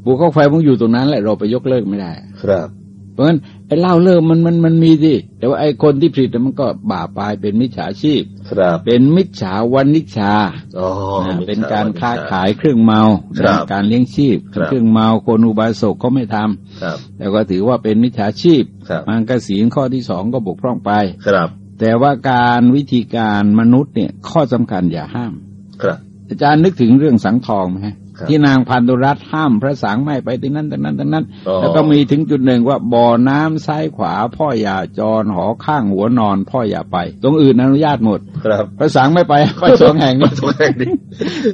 Speaker 3: ภูเขาไฟมันอยู่ตรงนั้นแหละเราไปยกเลิกไม่ได้
Speaker 1: ครับ
Speaker 3: เพราะฉะนั้น ไอ้เหล่าเลิกมันมันมันมีสิแต่ว่าไอ้คนที่ผลิตมันก็บาปไปเป็นมิจฉาชีพ
Speaker 1: ครับ
Speaker 3: เป็นมิจฉาวันนิจฉา
Speaker 1: อ๋อ
Speaker 3: นะ
Speaker 1: มิจฉ
Speaker 3: เป็นการค้า
Speaker 1: วันนิจฉ
Speaker 3: ขายเครื่องเมา
Speaker 1: ครับ
Speaker 3: นะการเลี้ยงชีพ
Speaker 1: ครับ
Speaker 3: เครื่องเมาคนอุบาสกก็ไม่ทำ
Speaker 1: ครับ
Speaker 3: แต่ก็ถือว่าเป็นมิจฉาชีพ
Speaker 1: ครับ
Speaker 3: มันก็ศีลข้อที่สองก็บกพร่องไป
Speaker 1: ครับ
Speaker 3: แต่ว่าการวิธีการมนุษย์เนี่ยข้อสำคัญอย่าห้าม
Speaker 1: ครับ
Speaker 3: อาจารย์นึกถึงเรื่องสังทองไหมฮะ
Speaker 1: ครับ
Speaker 3: ที่นางพันธุรัตน์ห้ามพระสังไม่ไปที่นั้นที่นั้นที่นั้น
Speaker 1: อ๋อ
Speaker 3: แล้วก็มีถึงจุดหนึ่งว่าบ่อน้ำซ้ายขวา พ่ออย่าจรหอข้างหัวนอน พ่ออย่าไป ตรงอื่นอนุญาตหมด
Speaker 1: ครับ
Speaker 3: พระสังไม่ไปไปสองแห่งนี้
Speaker 1: สองแห่งนี้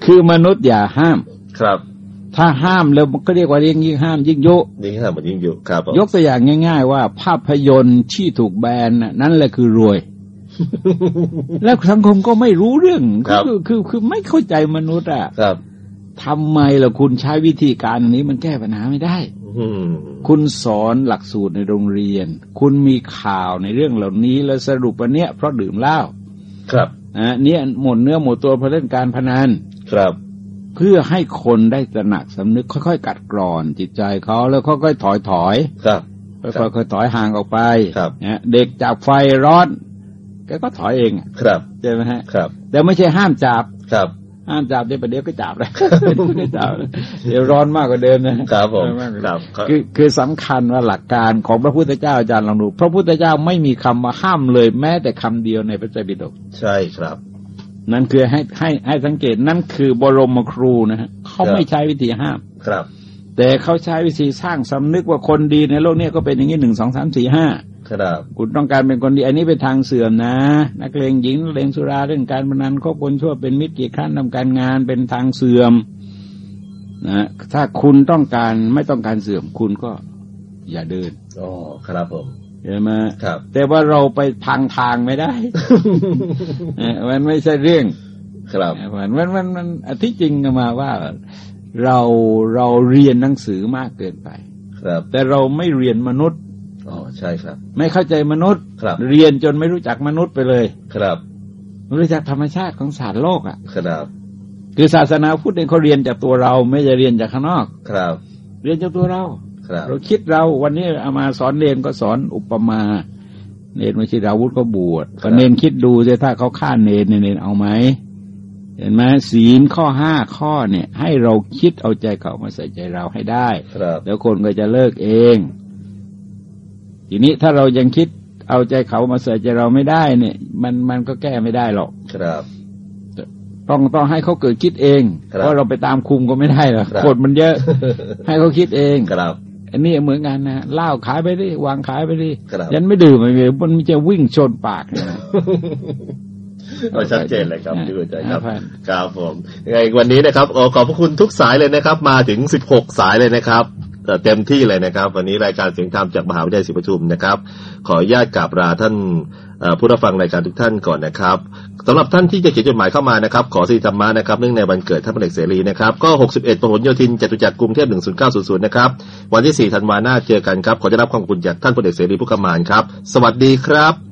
Speaker 3: คือมนุษย์อย่าห้าม
Speaker 1: ครับ
Speaker 3: ถ้าห้ามแล้วก็เรียกว่าเรียกยิ่งห้ามยิ่งยุ
Speaker 1: นี่ครับมันยิ่งอยู่ครับผม
Speaker 3: ยกตัวอย่างง่าย ๆ ว่าภาพยนตร์ที่ถูกแบนน่ะนั่นแหละคือรวยแล้วสังคมก็ไม่รู้เรื่อง
Speaker 1: ครับ
Speaker 3: คือคือคือไม่เข้าใจมนุษย์อะ
Speaker 1: ครับ
Speaker 3: ทำไมล่ะคุณใช้วิธีการอันนี้มันแก้ปัญหาไม่ได้
Speaker 1: อืม
Speaker 3: คุณสอนหลักสูตรในโรงเรียน คุณมีข่าวในเรื่องเหล่านี้แล้วสรุปวันเนี้ยเพราะดื่มเหล้า
Speaker 1: ครับ
Speaker 3: อะเนี่ยหมดเนื้อหมดตัวเพราะเล่นการพนัน
Speaker 1: ครับ
Speaker 3: เพื่อให้คนได้ตระหนักสำนึกค่อยๆ กัดกร่อนจิตใจเขาแล้วค่อยๆถอยถอย
Speaker 1: ครับ
Speaker 3: ๆค่อยๆถอยห่างออกไป
Speaker 1: ครับ
Speaker 3: นะเด็กจับไฟร้อนแกก็ถอยเองอะ
Speaker 1: ครับ
Speaker 3: ใช่ไหมฮะ
Speaker 1: ครับ
Speaker 3: แต่ไม่ใช่ห้ามจับ
Speaker 1: ครับ
Speaker 3: ห้ามจับเดี๋ยวประเดี๋ยวก็จับเลยไม่จับเลยเดี๋ยวร้อนมากกว่าเดิมนะครับ
Speaker 1: ผม
Speaker 3: ร้อนมากกว่า
Speaker 1: ค
Speaker 3: เดิ
Speaker 1: รั
Speaker 3: ม
Speaker 1: บ
Speaker 3: คือคือสำคัญว่าหลักการของพระพุทธเจ้าอาจารย์ลองดูพระพุทธเจ้าไม่มีคำมาห้ามเลย แม้แต่คำเดียวในพระไตรปิฎก
Speaker 1: ใช่ครับ
Speaker 3: นั่นคือให้ให้ให้สังเกตนั่นคือบรมครูนะฮะเขาไม่ใช้วิธีห้าม
Speaker 1: ครับ
Speaker 3: แต่เขาใช้วิธีสร้างสำนึกว่าคนดีในโลกเนี้ก็เป็นอย่างนี้หนึ่งสองสามสี่ห้า
Speaker 1: ครับ
Speaker 3: คุณต้องการเป็นคนดี อันนี้เป็นทางเสื่อมนะ นักเลงหญิงนักเลงสุราเรื่องการพนันคบคนชั่วเป็นมิตรกี่ครั้งทำการงานเป็นทางเสื่อมนะถ้าคุณต้องการไม่ต้องการเสื่อมคุณก็อย่าเดิน
Speaker 1: อ๋อครับผม
Speaker 3: เห็นไหม
Speaker 1: ครับ
Speaker 3: แต่ว่าเราไปพังทางไม่ได้เออมันไม่ใช่เรื่อง
Speaker 1: ครับ
Speaker 3: มันมันมันมันที่จริงมาว่าเราเราเรียนหนังสือมากเกินไป
Speaker 1: ครับ
Speaker 3: แต่เราไม่เรียนมนุษย์
Speaker 1: อ๋อใช่ครับ
Speaker 3: ไม่เข้าใจมนุษย์
Speaker 1: ครับ
Speaker 3: เรียนจนไม่รู้จักมนุษย์ไปเลย
Speaker 1: ครับ
Speaker 3: ไม่รู้จักธรรมชาติของศาสตร์โลกอะ
Speaker 1: ครับ
Speaker 3: คือศาสนาพุทธเนี่ยเขาเรียนจากตัวเรา ไม่จะเรียนจากข้างนอก
Speaker 1: ครับ
Speaker 3: เรียนจากตัวเรา
Speaker 1: ครับ
Speaker 3: เราคิดเราวันนี้เอามาสอนเนนก็สอนอุปมา เนนไม่ใช่ราวุธก็บวชก็เนนคิดดูสิถ้าเขาฆ่าเนนเนี่ยเนนเอาไหมเห็นไหมศีลข้อห้าข้อเนี่ย ให้เราคิดเอาใจเขามาใส่ใจเราให้ได้
Speaker 1: ครับ
Speaker 3: แล้วคนก็จะเลิกเอง ทีนี้ถ้าเรายังคิดเอาใจเขามาใส่ใจเราไม่ได้เนี่ย มันมันก็แก้ไม่ได้หรอก
Speaker 1: ครับ
Speaker 3: ต้องต้องให้เขาเกิดคิดเอง
Speaker 1: ครับ
Speaker 3: เพราะเราไปตามคุมก็ไม่ได้หรอก
Speaker 1: ครับ
Speaker 3: กฎมันเยอะ ให้เขาคิดเอง
Speaker 1: ครับ
Speaker 3: อันนี้เหมือนกันนะเหล้าขายไปดิวางขายไปดิ
Speaker 1: ครับ
Speaker 3: ยันไม่ดื่มไม่ดื่มมันจะวิ่งชนปากเนี่ยนะ
Speaker 1: ก็ชัดเจนเลยครับที่คุณใจครับ
Speaker 3: ครับ
Speaker 1: ครับผมยังไงวันนี้นะครับขอขอบพระคุณทุกสายเลยนะครับ มาถึง16สายเลยนะครับ เต็มที่เลยนะครับ วันนี้รายการเสียงธรรมจากมหาวิทยาลัยศรีปทุมนะครับ ขออนุญาตกราบลาท่านผู้รับฟังรายการทุกท่านก่อนนะครับสำหรับท่านที่จะเขียนจดหมายเข้ามานะครับ ขอสีธรรมะนะครับเนื่องในวันเกิดท่านพลเอกเสรีนะครับ ก็ 61พหลโยธินจตุจักรกรุงเทพ10900 นะครับ วันที่ 4 ธันวาหน้าเจอกันครับ ขอจะรับความคุณจากท่านพลเอกเสรีผู้กำมานครับ สวัสดีครับ